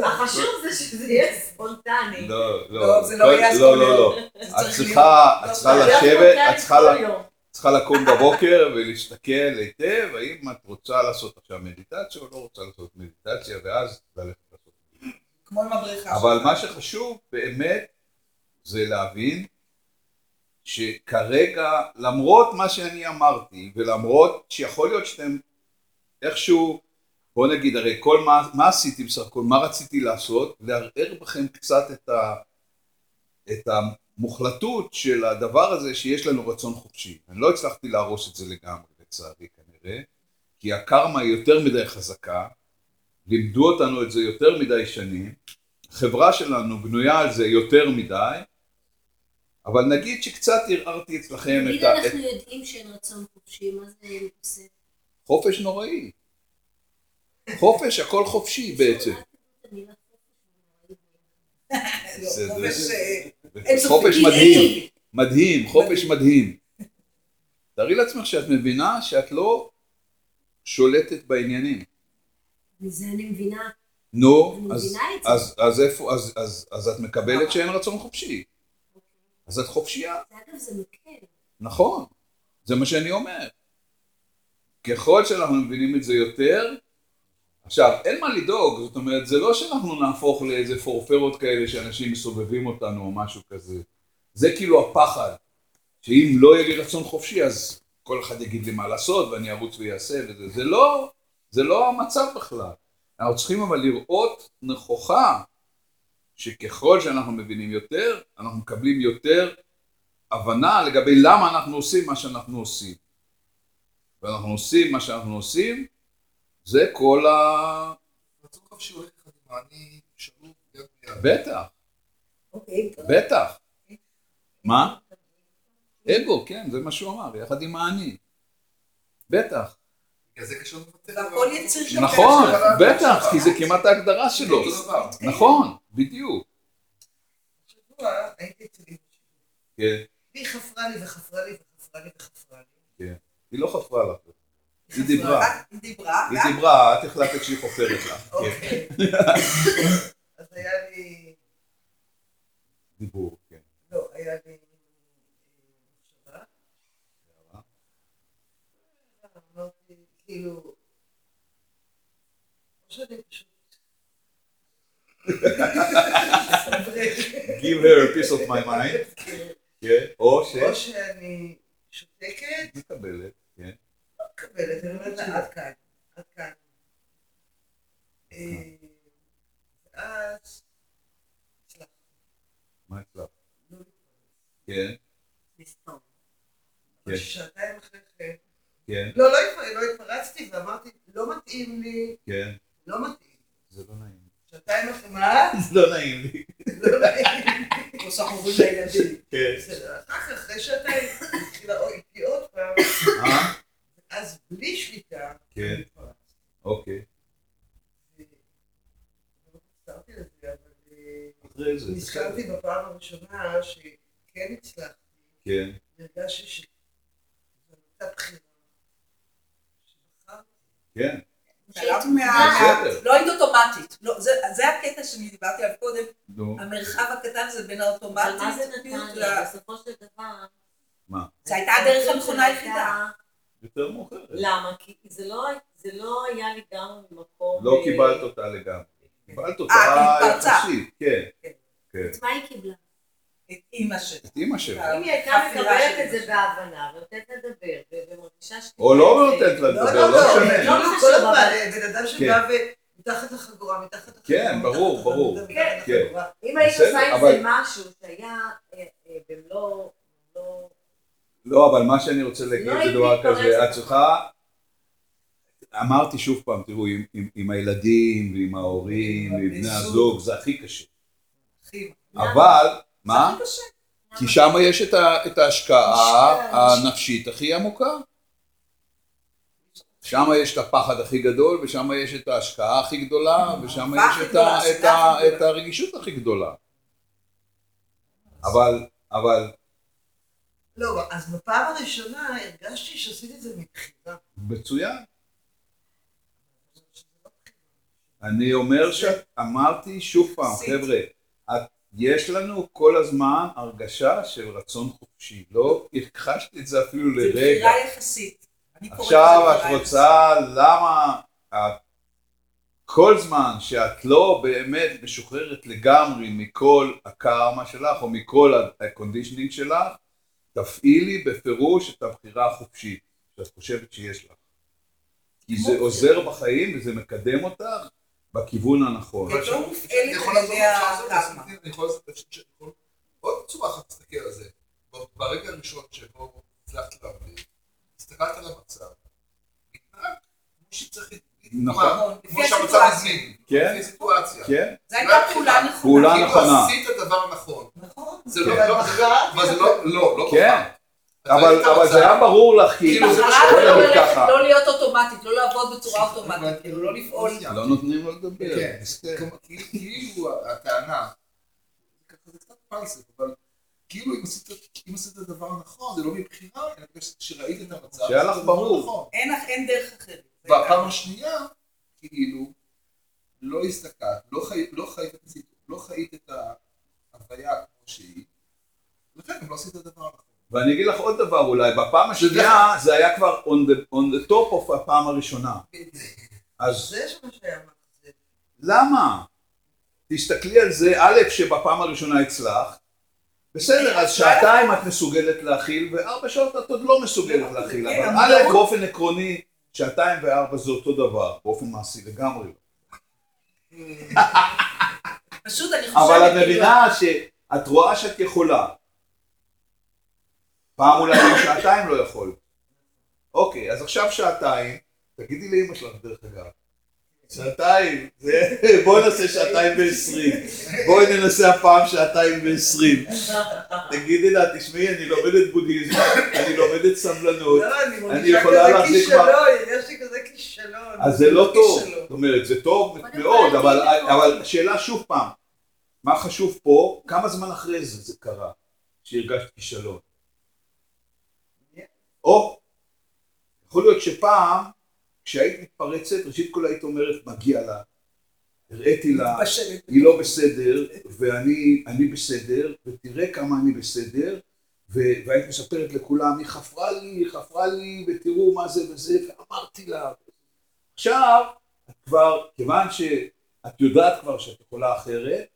I: החשוב זה שזה יהיה ספונטני.
A: לא,
E: לא, זה לא
A: לא, לא, לא, את צריכה,
E: לא,
A: לשבת, את צריכה ל-. צריכה לקום בבוקר ולהסתכל היטב, האם את רוצה לעשות עכשיו מדיטציה או לא רוצה לעשות מדיטציה, ואז ללכת לעשות מדיטציה.
E: כמו עם הבריחה.
A: אבל מה שחשוב באמת זה להבין שכרגע, למרות מה שאני אמרתי, ולמרות שיכול להיות שאתם איכשהו, בוא נגיד, הרי כל מה, מה עשיתי בסך הכל, מה רציתי לעשות? לערער בכם קצת את, ה, את המוחלטות של הדבר הזה שיש לנו רצון חופשי. אני לא הצלחתי להרוס את זה לגמרי, לצערי כנראה, כי הקרמה היא יותר מדי חזקה, לימדו אותנו את זה יותר מדי שנים, החברה שלנו בנויה על זה יותר מדי, אבל נגיד שקצת ערערתי אצלכם את ה... את-
C: אנחנו יודעים שאין רצון חופשי, מה זה עושה?
A: חופש נוראי. חופש, הכל חופשי בעצם. זה-
E: חופש,
A: מדהים, מדהים, חופש מדהים. תארי לעצמך שאת מבינה שאת לא שולטת בעניינים.
C: מזה אני מבינה.
A: נו, אז, איפה, אז, את מקבלת שאין רצון חופשי. אז את חופשייה.
C: אגב, זה מקל.
A: נכון, זה מה שאני אומר. ככל שאנחנו מבינים את זה יותר, עכשיו, אין מה לדאוג, זאת אומרת, זה לא שאנחנו נהפוך לאיזה פורפרות כאלה שאנשים מסובבים אותנו או משהו כזה. זה כאילו הפחד, שאם לא יהיה לי רצון חופשי, אז כל אחד יגיד לי מה לעשות ואני ארוץ ויעשה וזה. זה לא, זה לא המצב בכלל. אנחנו צריכים אבל לראות נכוחה שככל שאנחנו מבינים יותר, אנחנו מקבלים יותר הבנה לגבי למה אנחנו עושים מה שאנחנו עושים. ואנחנו עושים מה שאנחנו עושים, זה כל ה...
D: רצון חופשי הולך אחד עם האני שלוב יד ביד.
A: בטח,
E: אוקיי.
A: בטח. מה? אגו, כן, זה מה שהוא אמר, יחד עם האני. בטח. נכון. בטח, כי זה כמעט ההגדרה שלו.
D: דבר.
A: נכון, בדיוק. כן,
B: והיא חפרה לי וחפרה לי וחפרה לי וחפרה לי.
A: כן. היא לא חפרה לך. היא דיברה.
E: היא דיברה,
A: היא דיברה, את החלטת שהיא חופרת. כן.
B: אוקיי. אז היה לי...
A: דיבור, כן.
B: לא, היה לי... מחשבה. אמרתי, כאילו...
A: Give her a piece of my mind. כן. או
B: שאני שותקת,
A: מקבלת, כן.
B: מקבלת, אני אומרת לה, עד כאן, עד כאן. אה, ואז... הצלחתי,
A: מה אצלך?
B: לא
A: כן,
F: לסתום.
A: כן.
B: שעתיים אחרי כן,
A: כן,
B: לא, לא לא התפרצתי ואמרתי, לא מתאים לי,
A: כן.
B: לא מתאים.
A: זה לא נעים.
B: שעתיים אחרי, מה?
A: זה לא נעים לי.
B: לא נעים.
E: כמו שאנחנו לילדים.
A: כן.
B: בסדר, אחר כך, אחרי שעתיים, התחילה איתי עוד פעם,
A: אה?
B: אז בלי שליטה,
A: כן. אוקיי.
B: אה. נזכרתי. בפעם הראשונה שכן הצלחתי,
A: כן.
B: הרגשתי שזו הייתה בחירה. שבחרתי.
A: כן.
E: לא היית אוטומטית. לא, זה- זה הקטע שאני דיברתי עליו קודם. המרחב הקטן זה בין האוטומטית.
I: בסופו של דבר...
E: זה הייתה הדרך הנכונה היחידה.
A: יותר מאוחרת.
I: למה? כי זה לא, זה לא היה לגמרי ממקום...
A: לא
I: אה,
A: קיבלת אותה לגמרי. קיבלת אותה
E: אה, התפרצה.
A: יחסית. כן. כן.
C: את מה היא קיבלה?
E: את אימא שלה.
A: את אימא שלה.
I: אם היא הייתה מקבלת את זה. בהבנה ונותנת לדבר ומרגישה שתהיה
A: או לא נותנת לה
B: לא,
A: לדבר,
B: לא,
A: לא
B: לא,
A: משנה.
I: לא
B: כל
I: חשוב,
B: הזמן,
I: אבל-
B: בן אדם
A: כן.
B: שבא ומתחת לחגורה, מתחת לחגורה.
A: כן,
B: מתחת
A: ברור, ברור.
B: מתחת
I: כן,
A: כן.
I: אם היית עושה עם זה משהו שהיה אה, במלוא...
A: לא, אבל מה שאני רוצה להגיד
I: לא
A: זה דבר כזה, את. צריכה... אמרתי שוב פעם, תראו, עם, עם, עם הילדים ועם ההורים
E: עם
A: ועם בני הזוג זה הכי קשה. אבל, מה?
E: הכי קשה.
A: כי שם יש את, ה, את ההשקעה הנפשית הכי עמוקה. שם יש את הפחד הכי גדול, ושם יש את ההשקעה הכי גדולה, ושם
E: האהבה
A: יש את, ה, את, ה, את. הרגישות הכי גדולה. אבל, אבל,
B: לא, אז בפעם הראשונה הרגשתי שעשיתי את זה מבחירה.
A: מצוין. אני אומר שאמרתי שוב פעם. חבר'ה, יש לנו כל הזמן הרגשה של רצון חופשי. לא הכחשתי את זה אפילו
E: זה
A: לרגע.
E: בחירה יחסית.
A: עכשיו את רוצה, למה את, כל זמן שאת לא באמת משוחררת לגמרי מכל הקרמה שלך או מכל ה conditioning שלך, תפעילי בפירוש את הבחירה החופשית שאת חושבת שיש לך. כי זה עוזר בחיים וזה מקדם אותך בכיוון הנכון.
E: אבל לא מופעלת
D: אני יכול
E: על ידי
D: לעזור. אני יכול לעשות- אני עוד צורה אחת להסתכל על זה. ברגע הראשון שבו הצלחת להבליג, הסתכלת על המצב, התנהג כמו שצריך.
A: נכון.
D: כמו שהמצב. הזמין.
A: כן,
D: לפי.
A: כן,
E: זו הייתה פעולה נכונה.
A: פעולה
D: כאילו
A: נכונה.
D: עשית את הדבר הנכון.
B: נכון.
D: זה לא,
A: כן.
D: לא, זה לא, אבל זה לא, לא, לא
A: כן. אבל זה היה ברור לך, כאילו,
E: היא
A: בוא
E: בחרה לא
A: נגיד
E: ללכת,
A: ככה.
E: לא להיות אוטומטית, לא לעבוד בצורה אוטומטית, כאילו לא לפעול.
A: לא נותנים לו לדבר.
D: כן. כמו- כאילו הטענה, ככה זה קצת פלסף, אבל כאילו אם עשית, אם עשית דבר נכון, זה לא מבחירה, אלא שראית את המצב,
A: שהיה
D: זה
A: לך
D: דבר
A: ברור.
D: נכון.
E: אין דרך אחרת.
D: והפעם השנייה, כאילו, לא הסתכלת, לא חיית, לא חיית את הסיפור, לא חיית את ההוויה כמו שהיא, לכן גם לא עשית דבר נכון.
A: ואני אגיד לך עוד דבר אולי, בפעם השנייה זה היה כבר on the, on the top of הפעם הראשונה. אז
B: זה מה שהיה מאכזב.
A: למה? תסתכלי על זה, א', שבפעם הראשונה הצלחת, בסדר, אז שעתיים את מסוגלת להכיל, וארבע שעות את עוד לא מסוגלת להכיל,
E: כן,
A: אבל
E: המודעות-
A: א', באופן עקרוני, שעתיים וארבע זה אותו דבר, באופן מעשי לגמרי.
E: פשוט אני חושבת,
A: אבל את
E: כאילו,
A: מבינה שאת רואה שאת יכולה. פעם אולי גם שעתיים לא יכול. אוקיי, אז עכשיו שעתיים, תגידי לאמא שלך דרך אגב. שעתיים, זה- בואי נעשה שעתיים ועשרים. בואי ננסה הפעם שעתיים ועשרים. תגידי לה, תשמעי, אני לומדת בודהיזם, אני לומדת סבלנות,
B: לא, אני
A: אני
B: מרגישה
A: יכולה
B: כזה
A: להחזיק
B: כישלון,
A: מה-
B: יש לי כזה כישלון.
A: אז זה לא טוב. זאת אומרת, זה טוב מאוד, אבל השאלה שוב פעם, מה חשוב פה, כמה זמן אחרי זה זה קרה, שהרגשת כישלון? או, יכול להיות שפעם, כשהיית מתפרצת, ראשית כל היית אומרת, מגיע לה, הראיתי לה. היא לא בסדר, ואני אני בסדר, ותראה כמה אני בסדר, והיית מספרת לכולם, היא חפרה לי, היא חפרה לי, ותראו מה זה וזה, ואמרתי לה. עכשיו, את כבר, כיוון שאת יודעת כבר שאת יכולה אחרת,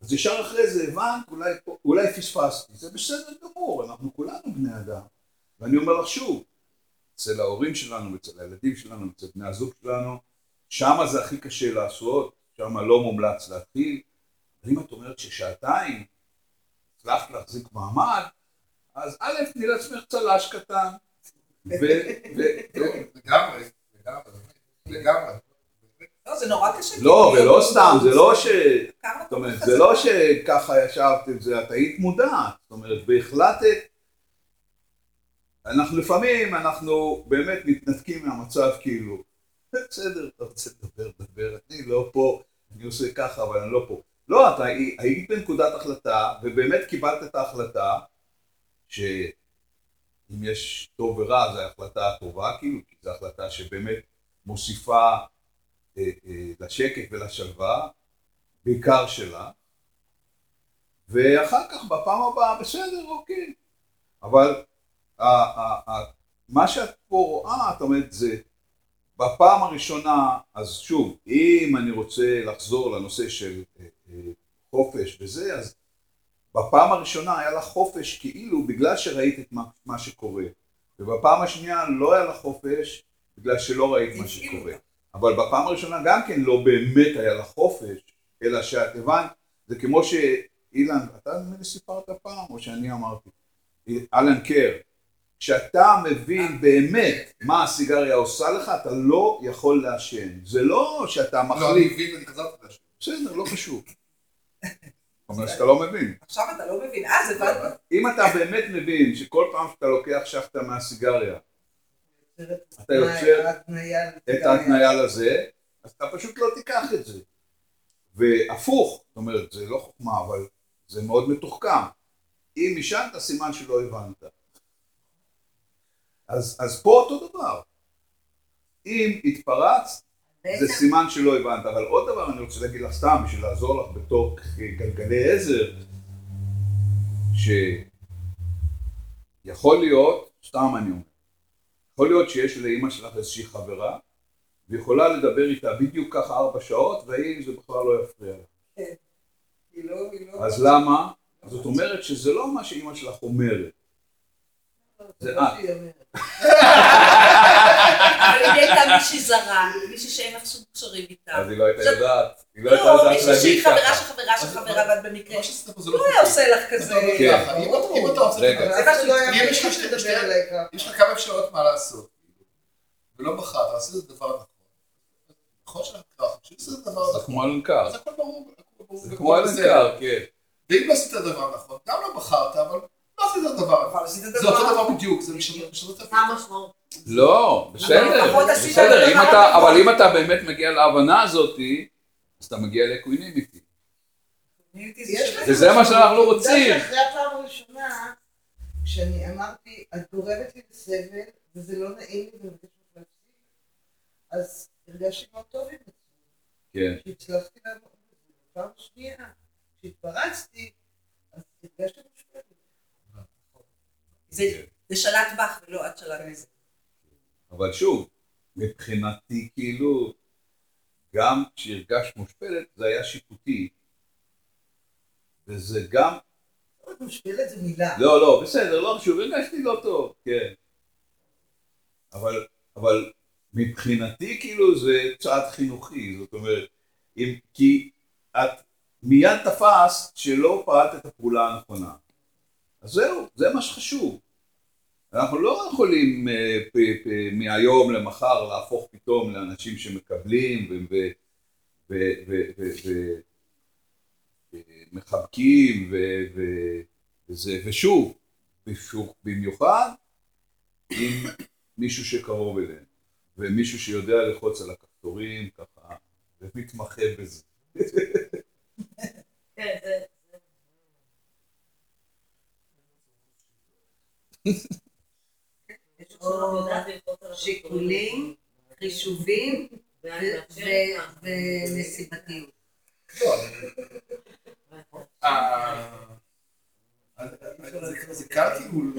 A: אז ישר אחרי זה הבנת, אולי, אולי פספסתי, זה בסדר גמור, אנחנו כולנו בני אדם. ואני אומר לך שוב, אצל ההורים שלנו, אצל הילדים שלנו, אצל בני הזוג שלנו, שמה זה הכי קשה לעשות, שמה לא מומלץ להתחיל. אבל אם את אומרת ששעתיים הצלחת להחזיק מעמד, אז א', תני לעצמך צל"ש קטן. ו... ו... ו...
D: לגמרי, לגמרי, לגמרי.
E: לא, זה נורא קשה.
A: לא, ולא סתם, זה לא ש... זאת אומרת, זה לא שככה ישבת עם זה, את היית מודעת. זאת אומרת, והחלטת... אנחנו לפעמים, אנחנו באמת מתנתקים מהמצב כאילו, בסדר, אתה רוצה לדבר, דבר, אני לא פה, אני עושה ככה, אבל אני לא פה. לא, אתה היית בנקודת החלטה, ובאמת קיבלת את ההחלטה, שאם יש טוב ורע, זו ההחלטה הטובה, כאילו, כי זו החלטה שבאמת מוסיפה אה, אה, לשקט ולשלווה, בעיקר שלה, ואחר כך בפעם הבאה, בסדר, אוקיי. אבל מה שאת פה רואה, את אומרת, זה בפעם הראשונה, אז שוב, אם אני רוצה לחזור לנושא של אה, אה, חופש וזה, אז בפעם הראשונה היה לך חופש כאילו בגלל שראית את מה, מה שקורה, ובפעם השנייה לא היה לך חופש בגלל שלא ראית מה שקורה. אבל בפעם הראשונה גם כן לא באמת היה לך חופש, אלא שאת הבנת, זה כמו שאילן, אתה נדמה לי סיפרת פעם, או שאני אמרתי, אלן קר, כשאתה מבין באמת מה הסיגריה עושה לך, אתה לא יכול לעשן. זה לא שאתה
D: לא, אני מבין ואני חזרתי לשם.
A: בסדר, לא חשוב. אומר שאתה לא מבין.
E: עכשיו אתה לא מבין, אז הבנתי.
A: אם אתה באמת מבין שכל פעם שאתה לוקח שחטה מהסיגריה, אתה יוצר את ההתניה לזה, אז אתה פשוט לא תיקח את זה. והפוך, זאת אומרת, זה לא חוכמה, אבל זה מאוד מתוחכם. אם עישנת, סימן שלא הבנת. אז, אז פה אותו דבר. אם התפרצת, זה סימן שלא הבנת. אבל עוד דבר אני רוצה להגיד לך סתם, בשביל לעזור לך בתור גלגלי עזר, שיכול להיות, סתם אני אומר, יכול להיות שיש לאימא שלך איזושהי חברה, ויכולה לדבר איתה בדיוק ככה ארבע שעות, והאם זה בכלל לא יפריע לה.
B: היא לא, לא...
A: אז למה? זאת אומרת שזה לא מה שאימא שלך אומרת. זה
B: לא
A: את.
B: שהיא אומרת.
E: אבל אם היא הייתה מישהי זרה, מישהי שאין לך שום קשרים איתה.
A: אז היא לא הייתה יודעת, היא לא הייתה
E: לא,
A: יודעת
E: מישהי שהיא
A: להגיד
E: חברה
A: ככה.
E: של חברה של חברה, ואת במקרה.
D: לא
E: היה עושה לך כזה.
A: כן.
D: ככה, אם אתה-
E: זה מה
B: אחד לא
D: אם יש לך
B: ככה.
D: כמה אפשרויות מה לעשות, ולא בחרת, עשית את הדבר הנכון. נכון שאתה ככה, שעשית את הדבר
A: זה. כמו אלנקר.
D: הכל ברור.
A: זה כמו אלנקר, כן.
D: ואם לא עשית את הדבר הנכון, גם לא בחרת, אבל לא מה זה הדבר?
E: אבל עשית את
D: זה אותו. דבר בדיוק, זה משנה משנה את
I: מה המשמעות?
A: לא, בסדר,
E: עשית
A: בסדר,
E: את.
A: אבל אם אתה באמת מגיע להבנה הזאתי, אז אתה מגיע לאקווינימיטי. וזה מה. שאנחנו רוצים.
B: שאחרי הפעם הראשונה, כשאני אמרתי, את גורמת לי לסבל, וזה לא נעים לי ואני מבקשת להפסיק, אז הרגשתי מאוד טוב עם עצמי,
A: כן.
B: שהצלחתי לעמוד בזה. פעם שנייה, כשהתפרצתי, אז הרגשתי.
E: זה- שלט בך ולא את שלט בזה.
A: אבל שוב, מבחינתי כאילו, גם כשהרגשת מושפלת זה היה שיפוטי. וזה גם,
B: עוד מושפלת זה מילה.
A: לא, לא, בסדר, לא חשוב, הרגשתי לא טוב, כן. אבל, אבל מבחינתי כאילו זה צעד חינוכי, זאת אומרת, אם, כי את מיד תפסת שלא פעלת את הפעולה הנכונה. אז זהו, זה מה שחשוב. אנחנו לא יכולים אה, מהיום למחר להפוך פתאום לאנשים שמקבלים ומחבקים וזה, ושוב, במיוחד עם מישהו שקרוב אליהם, ומישהו שיודע ללחוץ על הכפתורים ככה, ומתמחה בזה.
I: כן, זה... זה-
F: יש
I: עכשיו
F: פה
I: אני יודעת ללחוץ על
F: שיקולים, חישובים
I: לך.
F: ונסיבתיות.
D: זה- קל כאילו,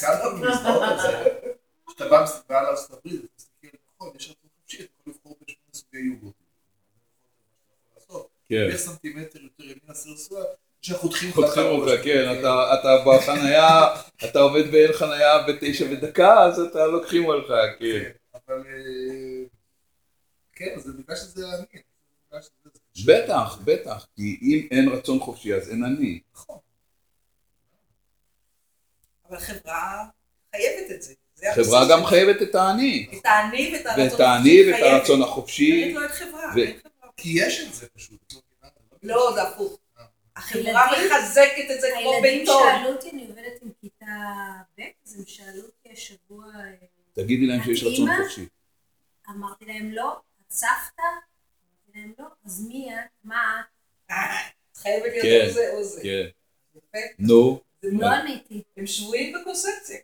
D: קל כאילו להזדהות על זה. כשאתה בא בא לארצות הברית, אתה מסתכל, נכון, יש רצון חופשי, אתה יכול לבחור בשמונה סוגי יוגורט.
A: כן.
D: יש סנטימטר יותר ימינה סרסוע, שאנחנו חותכים
A: חותכים
D: לך
A: אותך,
D: בראש.
A: כן, אתה, אתה בחנייה, אתה עובד באין חנייה בתשע ודקה, אז אתה לוקחים אותך, כן.
D: כן, אבל... אה, כן, זה בגלל שזה אני.
A: בטח, בטח, כי אם אין רצון חופשי אז אין אני.
D: נכון.
E: אבל חברה חייבת את זה.
A: חברה גם. חייבת את האני,
E: את האני ואת הרצון
A: ואת האני ואת. הרצון החופשי,
E: לא.
D: כי יש את זה פשוט. לא מבינה,
E: לא, זה הפוך. החברה
C: הילדים-
E: מחזקת את זה כמו
C: הילדים
E: ביתו.
C: שאלו אותי, אני עובדת עם כיתה ב', אז הם שאלו אותי השבוע, אה,
A: תגידי להם שיש רצון? חופשי.
C: אמרתי להם לא, את סבתא? אמרתי להם לא, אז מי את? מה את?
E: אה, חייבת להיות
A: כן,
E: או זה או זה.
A: כן.
E: יפה.
A: נו,
C: לא עניתי.
E: הם שבויים בקונספציה.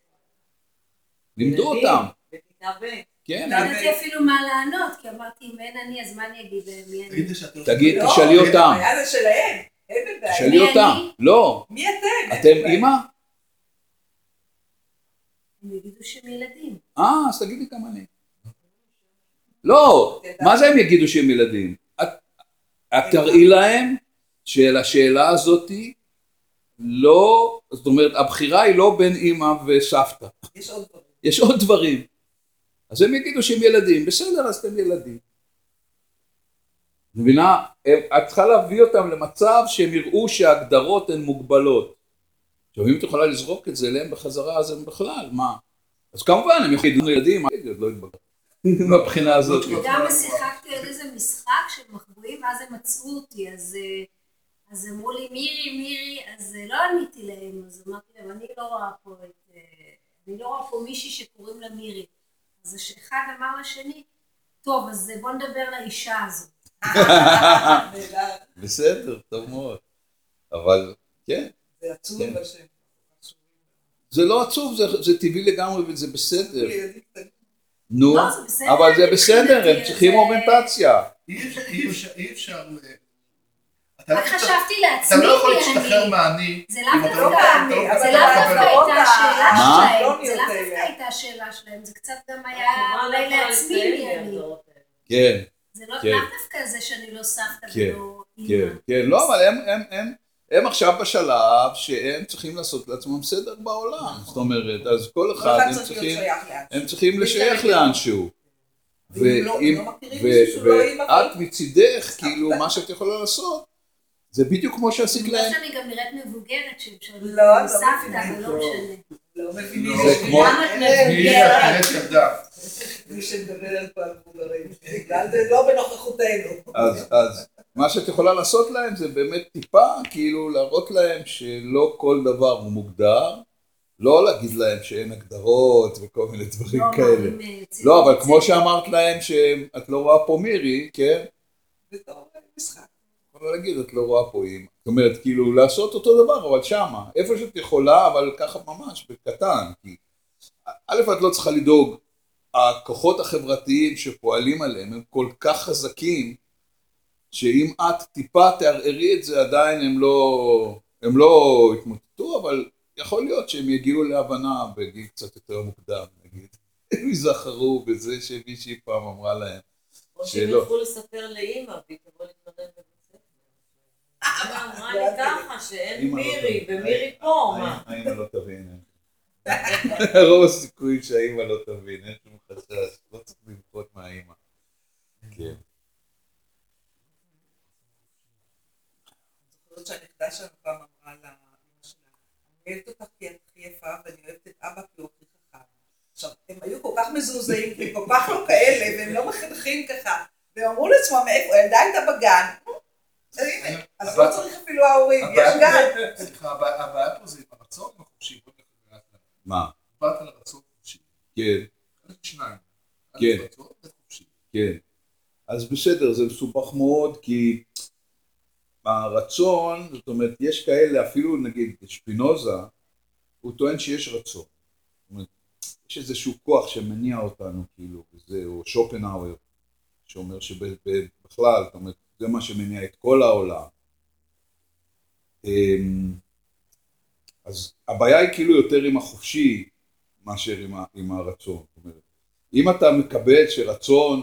A: לימדו אותם,
I: בכיתה ב'.
A: כן.
C: לא ידעתי אפילו מה לענות, כי אמרתי, אם אין אני, אז מה אני אגיד להם?
D: תגידי לא-
A: תגיד,
E: לא,
A: תשאלי אותם,
E: הבעיה זה שלהם. לי בעיה.
A: תשאלי.
C: אני?
A: לא,
E: מי אתם?
A: אתם. אימא?
C: הם יגידו שהם ילדים.
A: אה, אז תגידי גם אני. לא, מה זה הם יגידו שהם ילדים? את את תראי להם שלשאלה הזאתי לא, זאת אומרת, הבחירה היא לא בין אימא וסבתא.
E: יש עוד דברים.
A: יש עוד דברים. אז הם יגידו שהם ילדים, בסדר, אז אתם ילדים. מבינה? הם- את צריכה להביא אותם למצב שהם יראו שההגדרות הן מוגבלות. עכשיו אם את יכולה לזרוק את זה אליהם בחזרה, אז הם בכלל, מה? אז כמובן, הם יכולים ילדים, אני עוד לא התבגרתי. מהבחינה הזאת.
D: לא
C: וגם שיחקתי עוד איזה משחק של מחבואים, ואז הם מצאו אותי, אז... אה, אמרו לי מירי, מירי, אז אה, לא עניתי להם, אז אמרתי להם, אני לא רואה פה את... אה, אני לא רואה פה מישהי שקוראים לה מירי. אז אחד אמר לשני, טוב, אז בוא נדבר לאישה הזאת.
A: בסדר, טוב מאוד. אבל, כן,
E: זה עצוב
A: כן.
E: אבל שהם
A: זה לא עצוב, זה, זה טבעי לגמרי וזה בסדר. נו,
C: לא, זה בסדר
A: אבל זה בסדר,
C: מבחינתי,
A: הם צריכים
C: זה-
A: אוריינטציה.
D: אי אפשר- אי אפשר, אי אפשר, אה, אתה לא
C: רק
D: יכול-
C: חשבתי
D: אתה
C: לעצמי,
D: לא יכול להשתחרר
C: אני.
D: מהאני.
C: זה לאו
D: אתה לא-
C: דווקא,
D: אתה לא-
E: אבל
C: זה
D: אתה
C: לאו
D: לא
C: דווקא
D: מקבל-
C: הייתה השאלה? שלהם, זה לאו
E: האלה.
C: דווקא הייתה השאלה שלהם, זה קצת גם היה
I: לא
C: אולי לעצמי
I: לסיים
C: מי אני.
I: מההגדרות האלה.
A: כן,
C: זה לא
A: כן.
C: דווקא זה שאני לא סבתא
A: כן,
C: ולא אימא.
A: כן, כן, לא, אבל הם, הם, הם, הם עכשיו בשלב שהם צריכים לעשות לעצמם סדר בעולם. זאת אומרת, אז כל אחד הם צריכים, לשייך לאנשהו.
E: ואם לא- לא לא
A: ואת מצידך, כאילו, מה שאת יכולה לעשות, זה בדיוק כמו שעשית
C: בגלל
A: להם.
C: שאני גם נראית מבוגרת, שהם שאלו
E: לא, לא
C: אותי סבתא,
E: מבינים.
C: אבל לא משנה.
E: לא מבינים.
D: לא,
A: זה כמו-
C: למה את
D: מי
B: שמדבר על פה על מבוגרים.
E: בגלל זה לא בנוכחותנו.
A: אז, אז מה שאת יכולה לעשות להם זה באמת טיפה, כאילו להראות להם שלא כל דבר הוא מוגדר, לא להגיד להם שאין הגדרות וכל מיני דברים
C: לא,
A: כאלה.
C: אמרים, אה,
A: לא, אבל כמו שאמרת להם שאת לא רואה פה מירי, כן?
E: בתור משחק.
A: יכולה להגיד, את לא רואה פה אימא. זאת אומרת, כאילו, לעשות אותו דבר, אבל שמה. איפה שאת יכולה, אבל ככה ממש, בקטן. כי א', את לא צריכה לדאוג. הכוחות החברתיים שפועלים עליהם הם כל כך חזקים, שאם את טיפה תערערי את זה, עדיין הם לא, הם לא יתמוטטו, אבל יכול להיות שהם יגיעו להבנה בגיל קצת יותר מוקדם, נגיד. הם ייזכרו בזה שמישהי פעם אמרה להם.
I: או שהם. ילכו לספר לאימא, והיא תבוא להתלונן בבית ספר. אמא אמרה לי ככה, שאין
A: לא
I: מירי. ומירי פה, מה?
A: האמא לא תבין. רוב הסיכויים שהאמא לא תבין, אין שום חשש, לא צריך למחות מהאמא. כן.
E: זוכרת שהנכדה שלנו פעם אמרה לאמא שלה, אני אוהבת אותך כי את הכי יפה, ואני אוהבת את אבא כי הוא הכי חכם. עכשיו, הם היו כל כך מזועזעים, כי הם כל כך לא כאלה, והם לא מחנכים ככה, והם אמרו לעצמם, מאיפה, הילדה הייתה בגן. אז לא צריך אפילו ההורים, יש גן.
D: סליחה, הבעיה הבעיה פה זה עם הרצון החופשי. בוא נלך לאט לאט.
A: מה?
D: דיברת על הרצון החופשי.
A: כן,
D: שניים.
A: כן. כן. אז בסדר, זה מסובך מאוד, כי הרצון, זאת אומרת, יש כאלה, אפילו נגיד שפינוזה, הוא טוען שיש רצון. זאת אומרת, יש איזשהו כוח שמניע אותנו, כאילו, וזה, או שופנהאואר, שאומר שבכלל, זאת אומרת, זה מה שמניע את כל העולם. אז הבעיה היא כאילו יותר עם החופשי מאשר עם, עם הרצון. זאת אומרת, אם אתה מקבל שרצון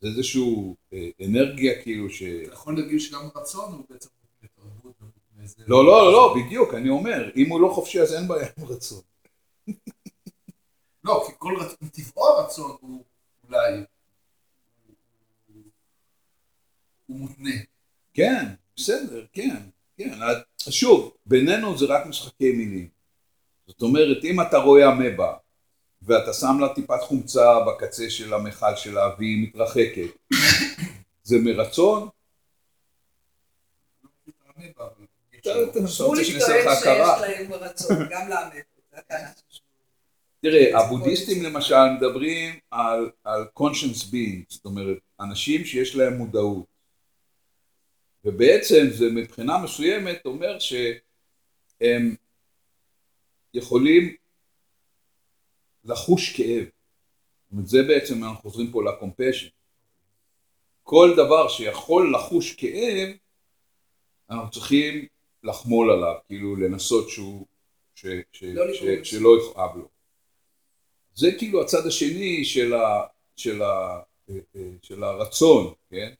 A: זה איזשהו אה, אנרגיה כאילו ש...
D: אתה יכול להגיד שגם רצון הוא בעצם מותנה תרבות ומותנה זה.
A: לא, לא, לא, בדיוק, אני אומר, אם הוא לא חופשי אז אין בעיה עם רצון.
D: לא, כי כל רצון, מטבעו הרצון הוא אולי, הוא מותנה.
A: כן, בסדר, כן, כן. שוב, בינינו זה רק משחקי מילים. זאת אומרת, אם אתה רואה אמבה, ואתה שם לה טיפת חומצה בקצה של המכל שלה והיא מתרחקת, זה מרצון?
E: שיש? להם גם.
A: תראה, הבודהיסטים למשל מדברים על, conscious beings, זאת אומרת, אנשים שיש להם מודעות. ובעצם זה מבחינה מסוימת אומר שהם יכולים לחוש כאב. זאת אומרת, זה בעצם, אנחנו חוזרים פה ל-compassion. כל דבר שיכול לחוש כאב, אנחנו צריכים לחמול עליו, כאילו לנסות שהוא, ש, ש,
E: לא
A: ש,
E: לגרום
A: שלא יכאב לו. זה כאילו הצד השני של, ה, של, ה, של הרצון, כן?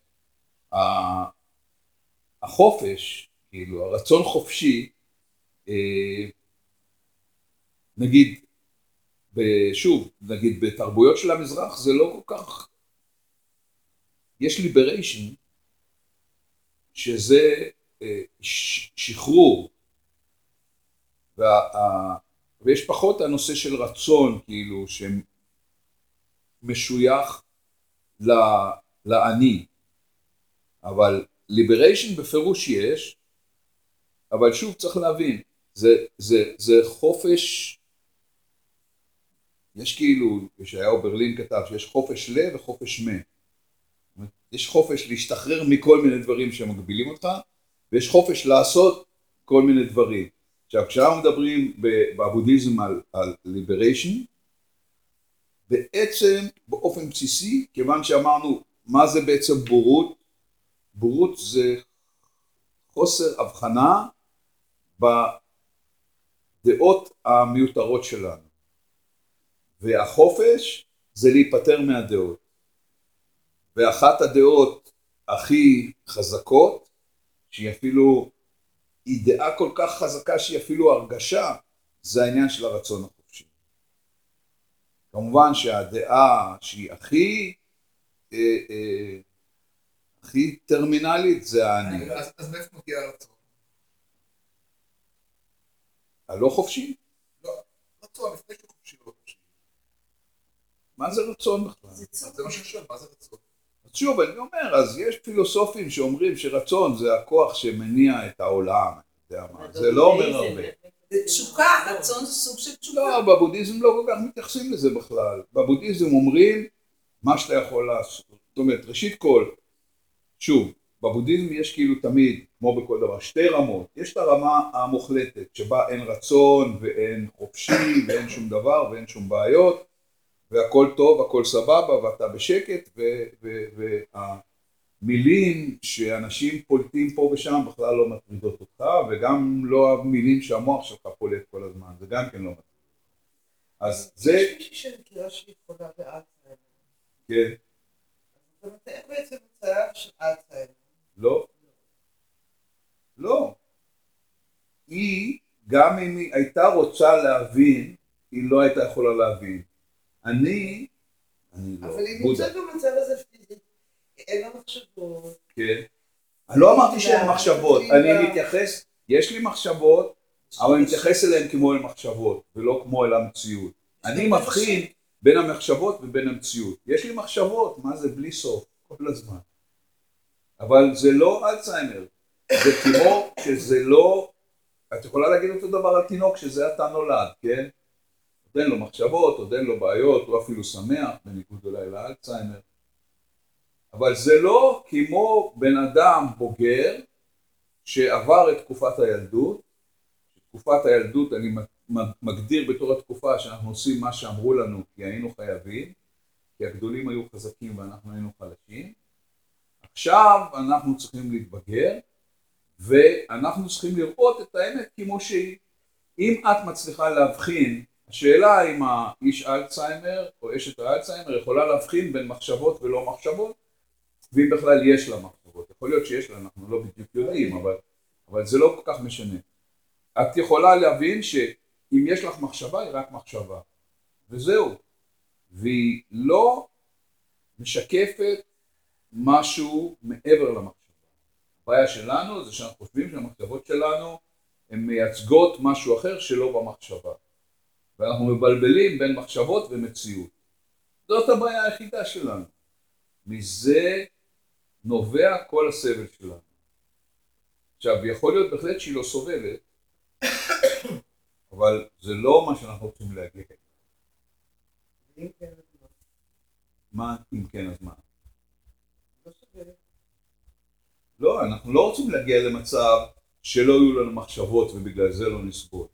A: החופש, כאילו, הרצון חופשי, אה, נגיד, שוב, נגיד בתרבויות של המזרח זה לא כל כך, יש ליבריישן, שזה אה, שחרור, וה, ויש פחות הנושא של רצון, כאילו, שמשוייך לאני, אבל ליבריישן בפירוש יש, אבל שוב צריך להבין, זה, זה, זה חופש, יש כאילו, ישעיהו ברלין כתב שיש חופש לב וחופש אומרת, יש חופש להשתחרר מכל מיני דברים שמגבילים אותך, ויש חופש לעשות כל מיני דברים. עכשיו, כשאנחנו מדברים בבודהיזם על, על ליבריישן, בעצם באופן בסיסי, כיוון שאמרנו מה זה בעצם בורות, בורות זה חוסר הבחנה בדעות המיותרות שלנו. והחופש זה להיפטר מהדעות. ואחת הדעות הכי חזקות, שהיא אפילו, היא דעה כל כך חזקה שהיא אפילו הרגשה, זה העניין של הרצון החופשי. כמובן שהדעה שהיא הכי, אה, אה, הכי טרמינלית זה האני.
D: אז מאיפה מגיע הרצון?
A: הלא חופשי?
D: רצון, לפני שהוא חופשי לא חופשי.
A: מה זה רצון בכלל?
C: זה
D: מה שאני שואל, מה זה רצון?
A: אז שוב, אני אומר, אז יש פילוסופים שאומרים שרצון זה הכוח שמניע את העולם, אתה יודע מה, זה לא אומר הרבה.
E: זה תשוקה, רצון זה סוג של תשוקה.
A: לא, בבודהיזם לא כל כך מתייחסים לזה בכלל. בבודהיזם אומרים מה שאתה יכול לעשות. זאת אומרת, ראשית כל, שוב, בבודהיזם יש כאילו תמיד, כמו בכל דבר, שתי רמות. יש את הרמה המוחלטת, שבה אין רצון ואין חופשי ואין שום דבר ואין שום בעיות, והכל טוב, הכל סבבה, ואתה בשקט, והמילים שאנשים פולטים פה ושם בכלל לא מטרידות אותך, וגם לא המילים שהמוח שלך פולט כל הזמן, זה גם כן לא מטריד. אז זה,
B: יש מישהי שאני מכירה שהיא חולה באלצהיימר.
A: כן,
B: אתה מתאר בעצם מצב של אלצהיימר.
A: לא, לא. היא, גם אם היא הייתה רוצה להבין, היא לא הייתה יכולה להבין. אני, אני לא,
B: אבל היא נמצאת במצב הזה פיזית. אין לה מחשבות.
A: כן. אני לא אמרתי שאין מחשבות, אני מתייחס, יש לי מחשבות, אבל אני מתייחס אליהן כמו אל מחשבות, ולא כמו אל המציאות. אני מבחין בין המחשבות ובין המציאות. יש לי מחשבות, מה זה בלי סוף, כל הזמן. אבל זה לא אלצהיימר, זה כמו שזה לא, את יכולה להגיד אותו דבר על תינוק שזה עתה נולד, כן? עוד אין לו מחשבות, עוד אין לו בעיות, הוא אפילו שמח, בניגוד אולי לאלצהיימר. אבל זה לא כמו בן אדם בוגר שעבר את תקופת הילדות, תקופת הילדות אני מגדיר בתור התקופה שאנחנו עושים מה שאמרו לנו כי היינו חייבים, כי הגדולים היו חזקים ואנחנו היינו חלשים. עכשיו אנחנו צריכים להתבגר ואנחנו צריכים לראות את האמת כמו שהיא. אם את מצליחה להבחין, השאלה אם האיש אלצהיימר או אשת האלצהיימר יכולה להבחין בין מחשבות ולא מחשבות, ואם בכלל יש לה מחשבות. יכול להיות שיש לה, אנחנו לא בדיוק יודעים, אבל, אבל זה לא כל כך משנה. את יכולה להבין שאם יש לך מחשבה, היא רק מחשבה. וזהו. והיא לא משקפת משהו מעבר למחשבה. הבעיה שלנו זה שאנחנו חושבים שהמחשבות שלנו הן מייצגות משהו אחר שלא במחשבה. ואנחנו מבלבלים בין מחשבות ומציאות. זאת הבעיה היחידה שלנו. מזה נובע כל הסבל שלנו. עכשיו, יכול להיות בהחלט שהיא לא סובלת, אבל זה לא מה שאנחנו רוצים להגיע.
B: אם כן, אז מה?
A: מה אם כן אז מה?
B: לא.
A: לא, אנחנו לא רוצים להגיע למצב שלא יהיו לנו מחשבות ובגלל זה לא נסבול.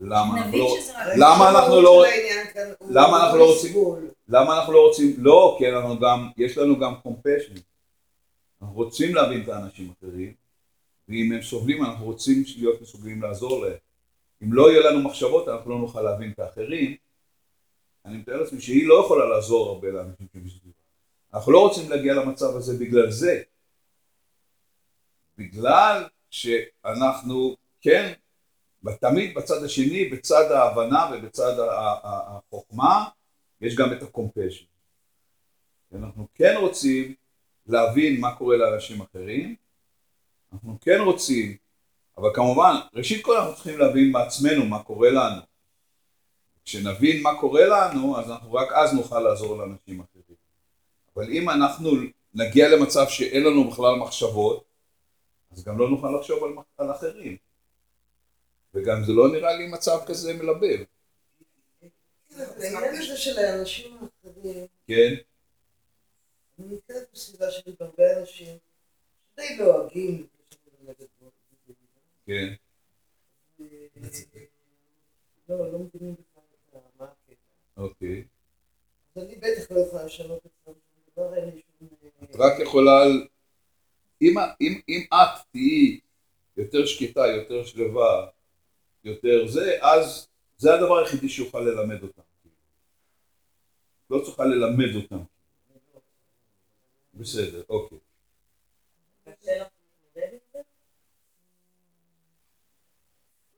A: למה אנחנו לא...
C: רק...
A: למה אנחנו לא- למה אנחנו לא רוצים-. למה אנחנו לא רוצים, לא, כי אנחנו גם, יש לנו גם compassion. אנחנו רוצים להבין את האנשים האחרים, ואם הם סובלים אנחנו רוצים להיות מסוגלים לעזור להם. אם לא יהיה לנו מחשבות אנחנו לא נוכל להבין את האחרים. אני מתאר לעצמי שהיא לא יכולה לעזור הרבה לאנשים שמסביבה. אנחנו לא רוצים להגיע למצב הזה בגלל זה. בגלל שאנחנו כן, תמיד בצד השני, בצד ההבנה ובצד החוכמה, יש גם את הקומפשן. אנחנו כן רוצים להבין מה קורה לאנשים אחרים, אנחנו כן רוצים, אבל כמובן, ראשית כל אנחנו צריכים להבין בעצמנו מה קורה לנו. כשנבין מה קורה לנו, אז אנחנו רק אז נוכל לעזור לאנשים אחרים. אבל אם אנחנו נגיע למצב שאין לנו בכלל מחשבות, אז גם לא נוכל לחשוב על, על אחרים. וגם זה לא נראה לי מצב כזה מלבב,
B: העניין הזה של האנשים האחרים,
A: כן?
B: אני נתקלת בסביבה שלי בהרבה אנשים שדי לועגים.
A: כן.
B: לא, לא מבינים בכלל את ה- מה הקטע.
A: אוקיי.
B: אז אני בטח לא יכולה לשנות את זה, אין לי שום...
A: את רק יכולה, אם, אם, אם את תהיי יותר שקטה, יותר שלווה, יותר זה, אז זה הדבר היחידי שיוכל ללמד אותם. לא צריכה ללמד אותם. בסדר, אוקיי.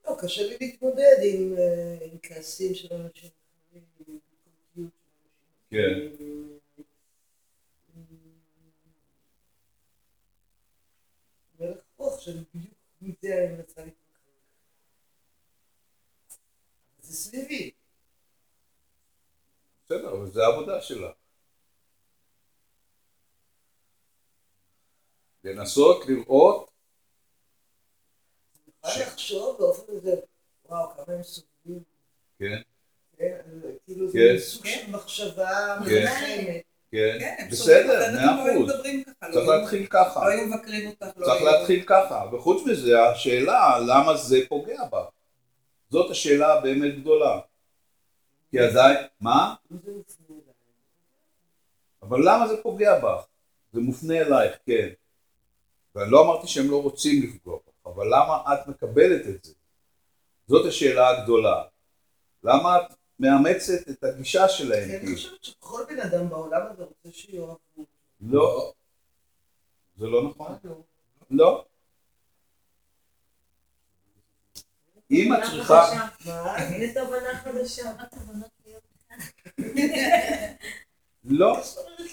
B: לא, קשה לי להתמודד עם, אה, עם כעסים של אנשים
A: כן.
B: זה סביבי.
A: בסדר, אבל זה העבודה שלה. לנסות לראות
B: יכולה לחשוב באופן הם סובלים.
A: כן,
B: כאילו זה
A: כן.
B: סוג של מחשבה
A: כן.
B: מלחמת.
A: כן,
E: כן,
A: בסדר, מאה
E: לא
A: אחוז.
E: ככה, לא
A: צריך להתחיל ככה.
E: לא היו מבקרים אותך, לא
A: צריך. להתחיל ככה, וחוץ מזה השאלה למה זה פוגע בה. זאת השאלה הבאמת גדולה. כי עדיין, מה? אבל למה זה פוגע בך? זה מופנה אלייך, כן. ואני לא אמרתי שהם לא רוצים לפגוע בך, אבל למה את מקבלת את זה? זאת השאלה הגדולה. למה את מאמצת את הגישה שלהם?
B: אני? חושבת שכל בן אדם בעולם הזה רוצה שיאהבו.
A: לא. זה לא נכון.
B: לא.
A: לא. אם את צריכה...
I: הנה תובנה חדשה.
A: לא.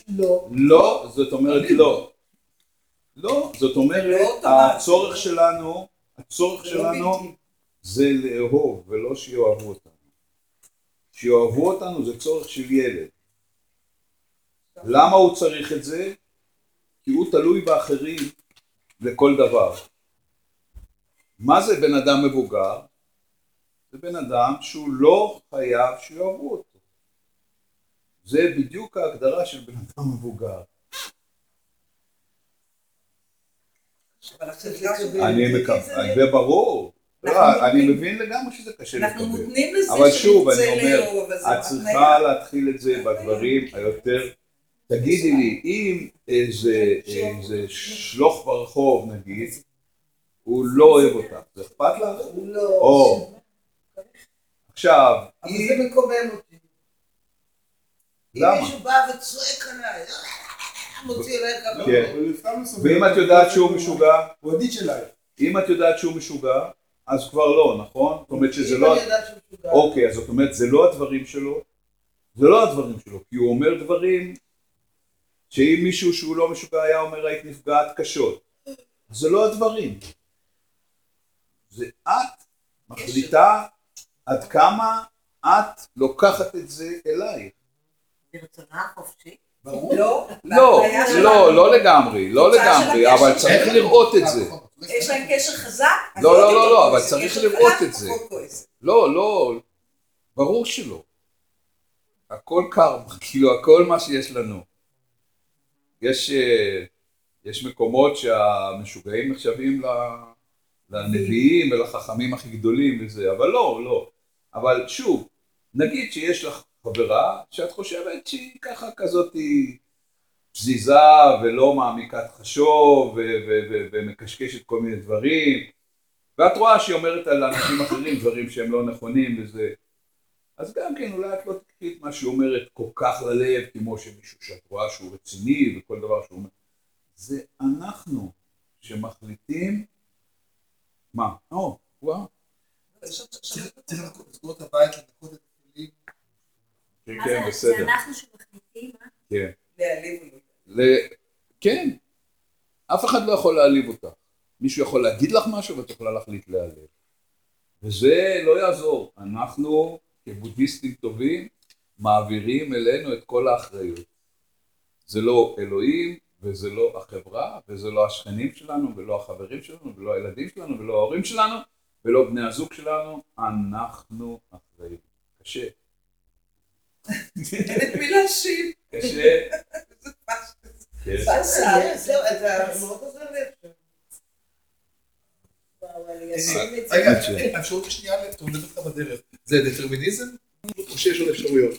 B: לא?
A: לא, זאת אומרת לא. לא, זאת
E: לא
A: אומרת,
E: אוטומטי.
A: הצורך שלנו, הצורך
E: לא
A: שלנו. זה לאהוב ולא שיאהבו אותנו. שיאהבו אותנו זה צורך של ילד. למה הוא צריך את זה? כי הוא תלוי באחרים לכל דבר. מה זה בן אדם מבוגר? זה בן אדם שהוא לא חייב שיאהבו אותו. זה בדיוק ההגדרה של בן אדם מבוגר. אני מקווה,
B: זה
A: ברור.
E: אנחנו
A: לא, אני מבין לגמרי שזה קשה
E: אנחנו
A: לקבל.
E: נותנים לזה
A: אבל שוב, אני אומר, את. צריכה להתחיל את זה בדברים היותר... תגידי לי, אם איזה, שלוח ברחוב נגיד, הוא לא אוהב אותך, זה אכפת לך?
B: לא.
A: או, עכשיו,
B: אבל
A: אם...
B: זה מקומם אותי. אם
A: למה?
B: מישהו בא וצועק עליי, מוציא עליך
H: לא,
A: כן.
H: אבל לא.
A: ואם את יודעת שהוא משוגע,
H: הוא עדיף שלך.
A: אם את יודעת שהוא משוגע, אז כבר לא, נכון? זאת אומרת שזה לא... אוקיי, אז זאת אומרת, זה לא הדברים שלו, זה לא הדברים שלו, כי הוא אומר דברים שאם מישהו שהוא לא משוגע היה אומר היית נפגעת קשות. זה לא הדברים. זה את מחליטה עד כמה את לוקחת את זה אלייך.
F: ברצונה החופשי.
D: ברור.
E: לא,
A: לא. לא, לא לגמרי, לא לגמרי, אבל צריך. לראות את זה.
E: יש להם קשר חזק?
A: לא, לא, לא, לא, אבל. צריך לראות את זה. לא, לא, ברור שלא. הכל קרמה, כאילו הכל מה שיש לנו. יש, אה, יש מקומות שהמשוגעים נחשבים לנביאים ולחכמים הכי גדולים וזה, אבל לא, לא. אבל שוב, נגיד שיש לך חברה שאת חושבת שהיא ככה כזאת פזיזה ולא מעמיקת חשוב ומקשקשת כל מיני דברים ואת רואה שהיא אומרת על אנשים אחרים דברים שהם לא נכונים וזה אז גם כן אולי את לא תקחי את מה שהיא אומרת כל כך ללב כמו שמישהו שאת רואה שהוא רציני וכל דבר שהוא אומר זה אנחנו שמחליטים מה? או, וואו
D: צריך לסגור את הבית, לנקות את הכלים.
A: כן כן בסדר
C: זה אנחנו שמחליטים, אה?
A: כן
E: להעליב אותו.
A: ל- כן, אף אחד לא יכול להעליב אותך. מישהו יכול להגיד לך משהו ואת יכולה להחליט להעליב. וזה לא יעזור. אנחנו כבודהיסטים טובים מעבירים אלינו את כל האחריות. זה לא אלוהים וזה לא החברה וזה לא השכנים שלנו ולא החברים שלנו ולא הילדים שלנו ולא ההורים שלנו ולא בני הזוג שלנו. אנחנו אחראים. קשה.
E: אין את מי להשיב.
A: קשה.
D: רגע. האפשרות השנייה, אתה אותך בדרך, זה דטרמיניזם? או שיש עוד אפשרויות?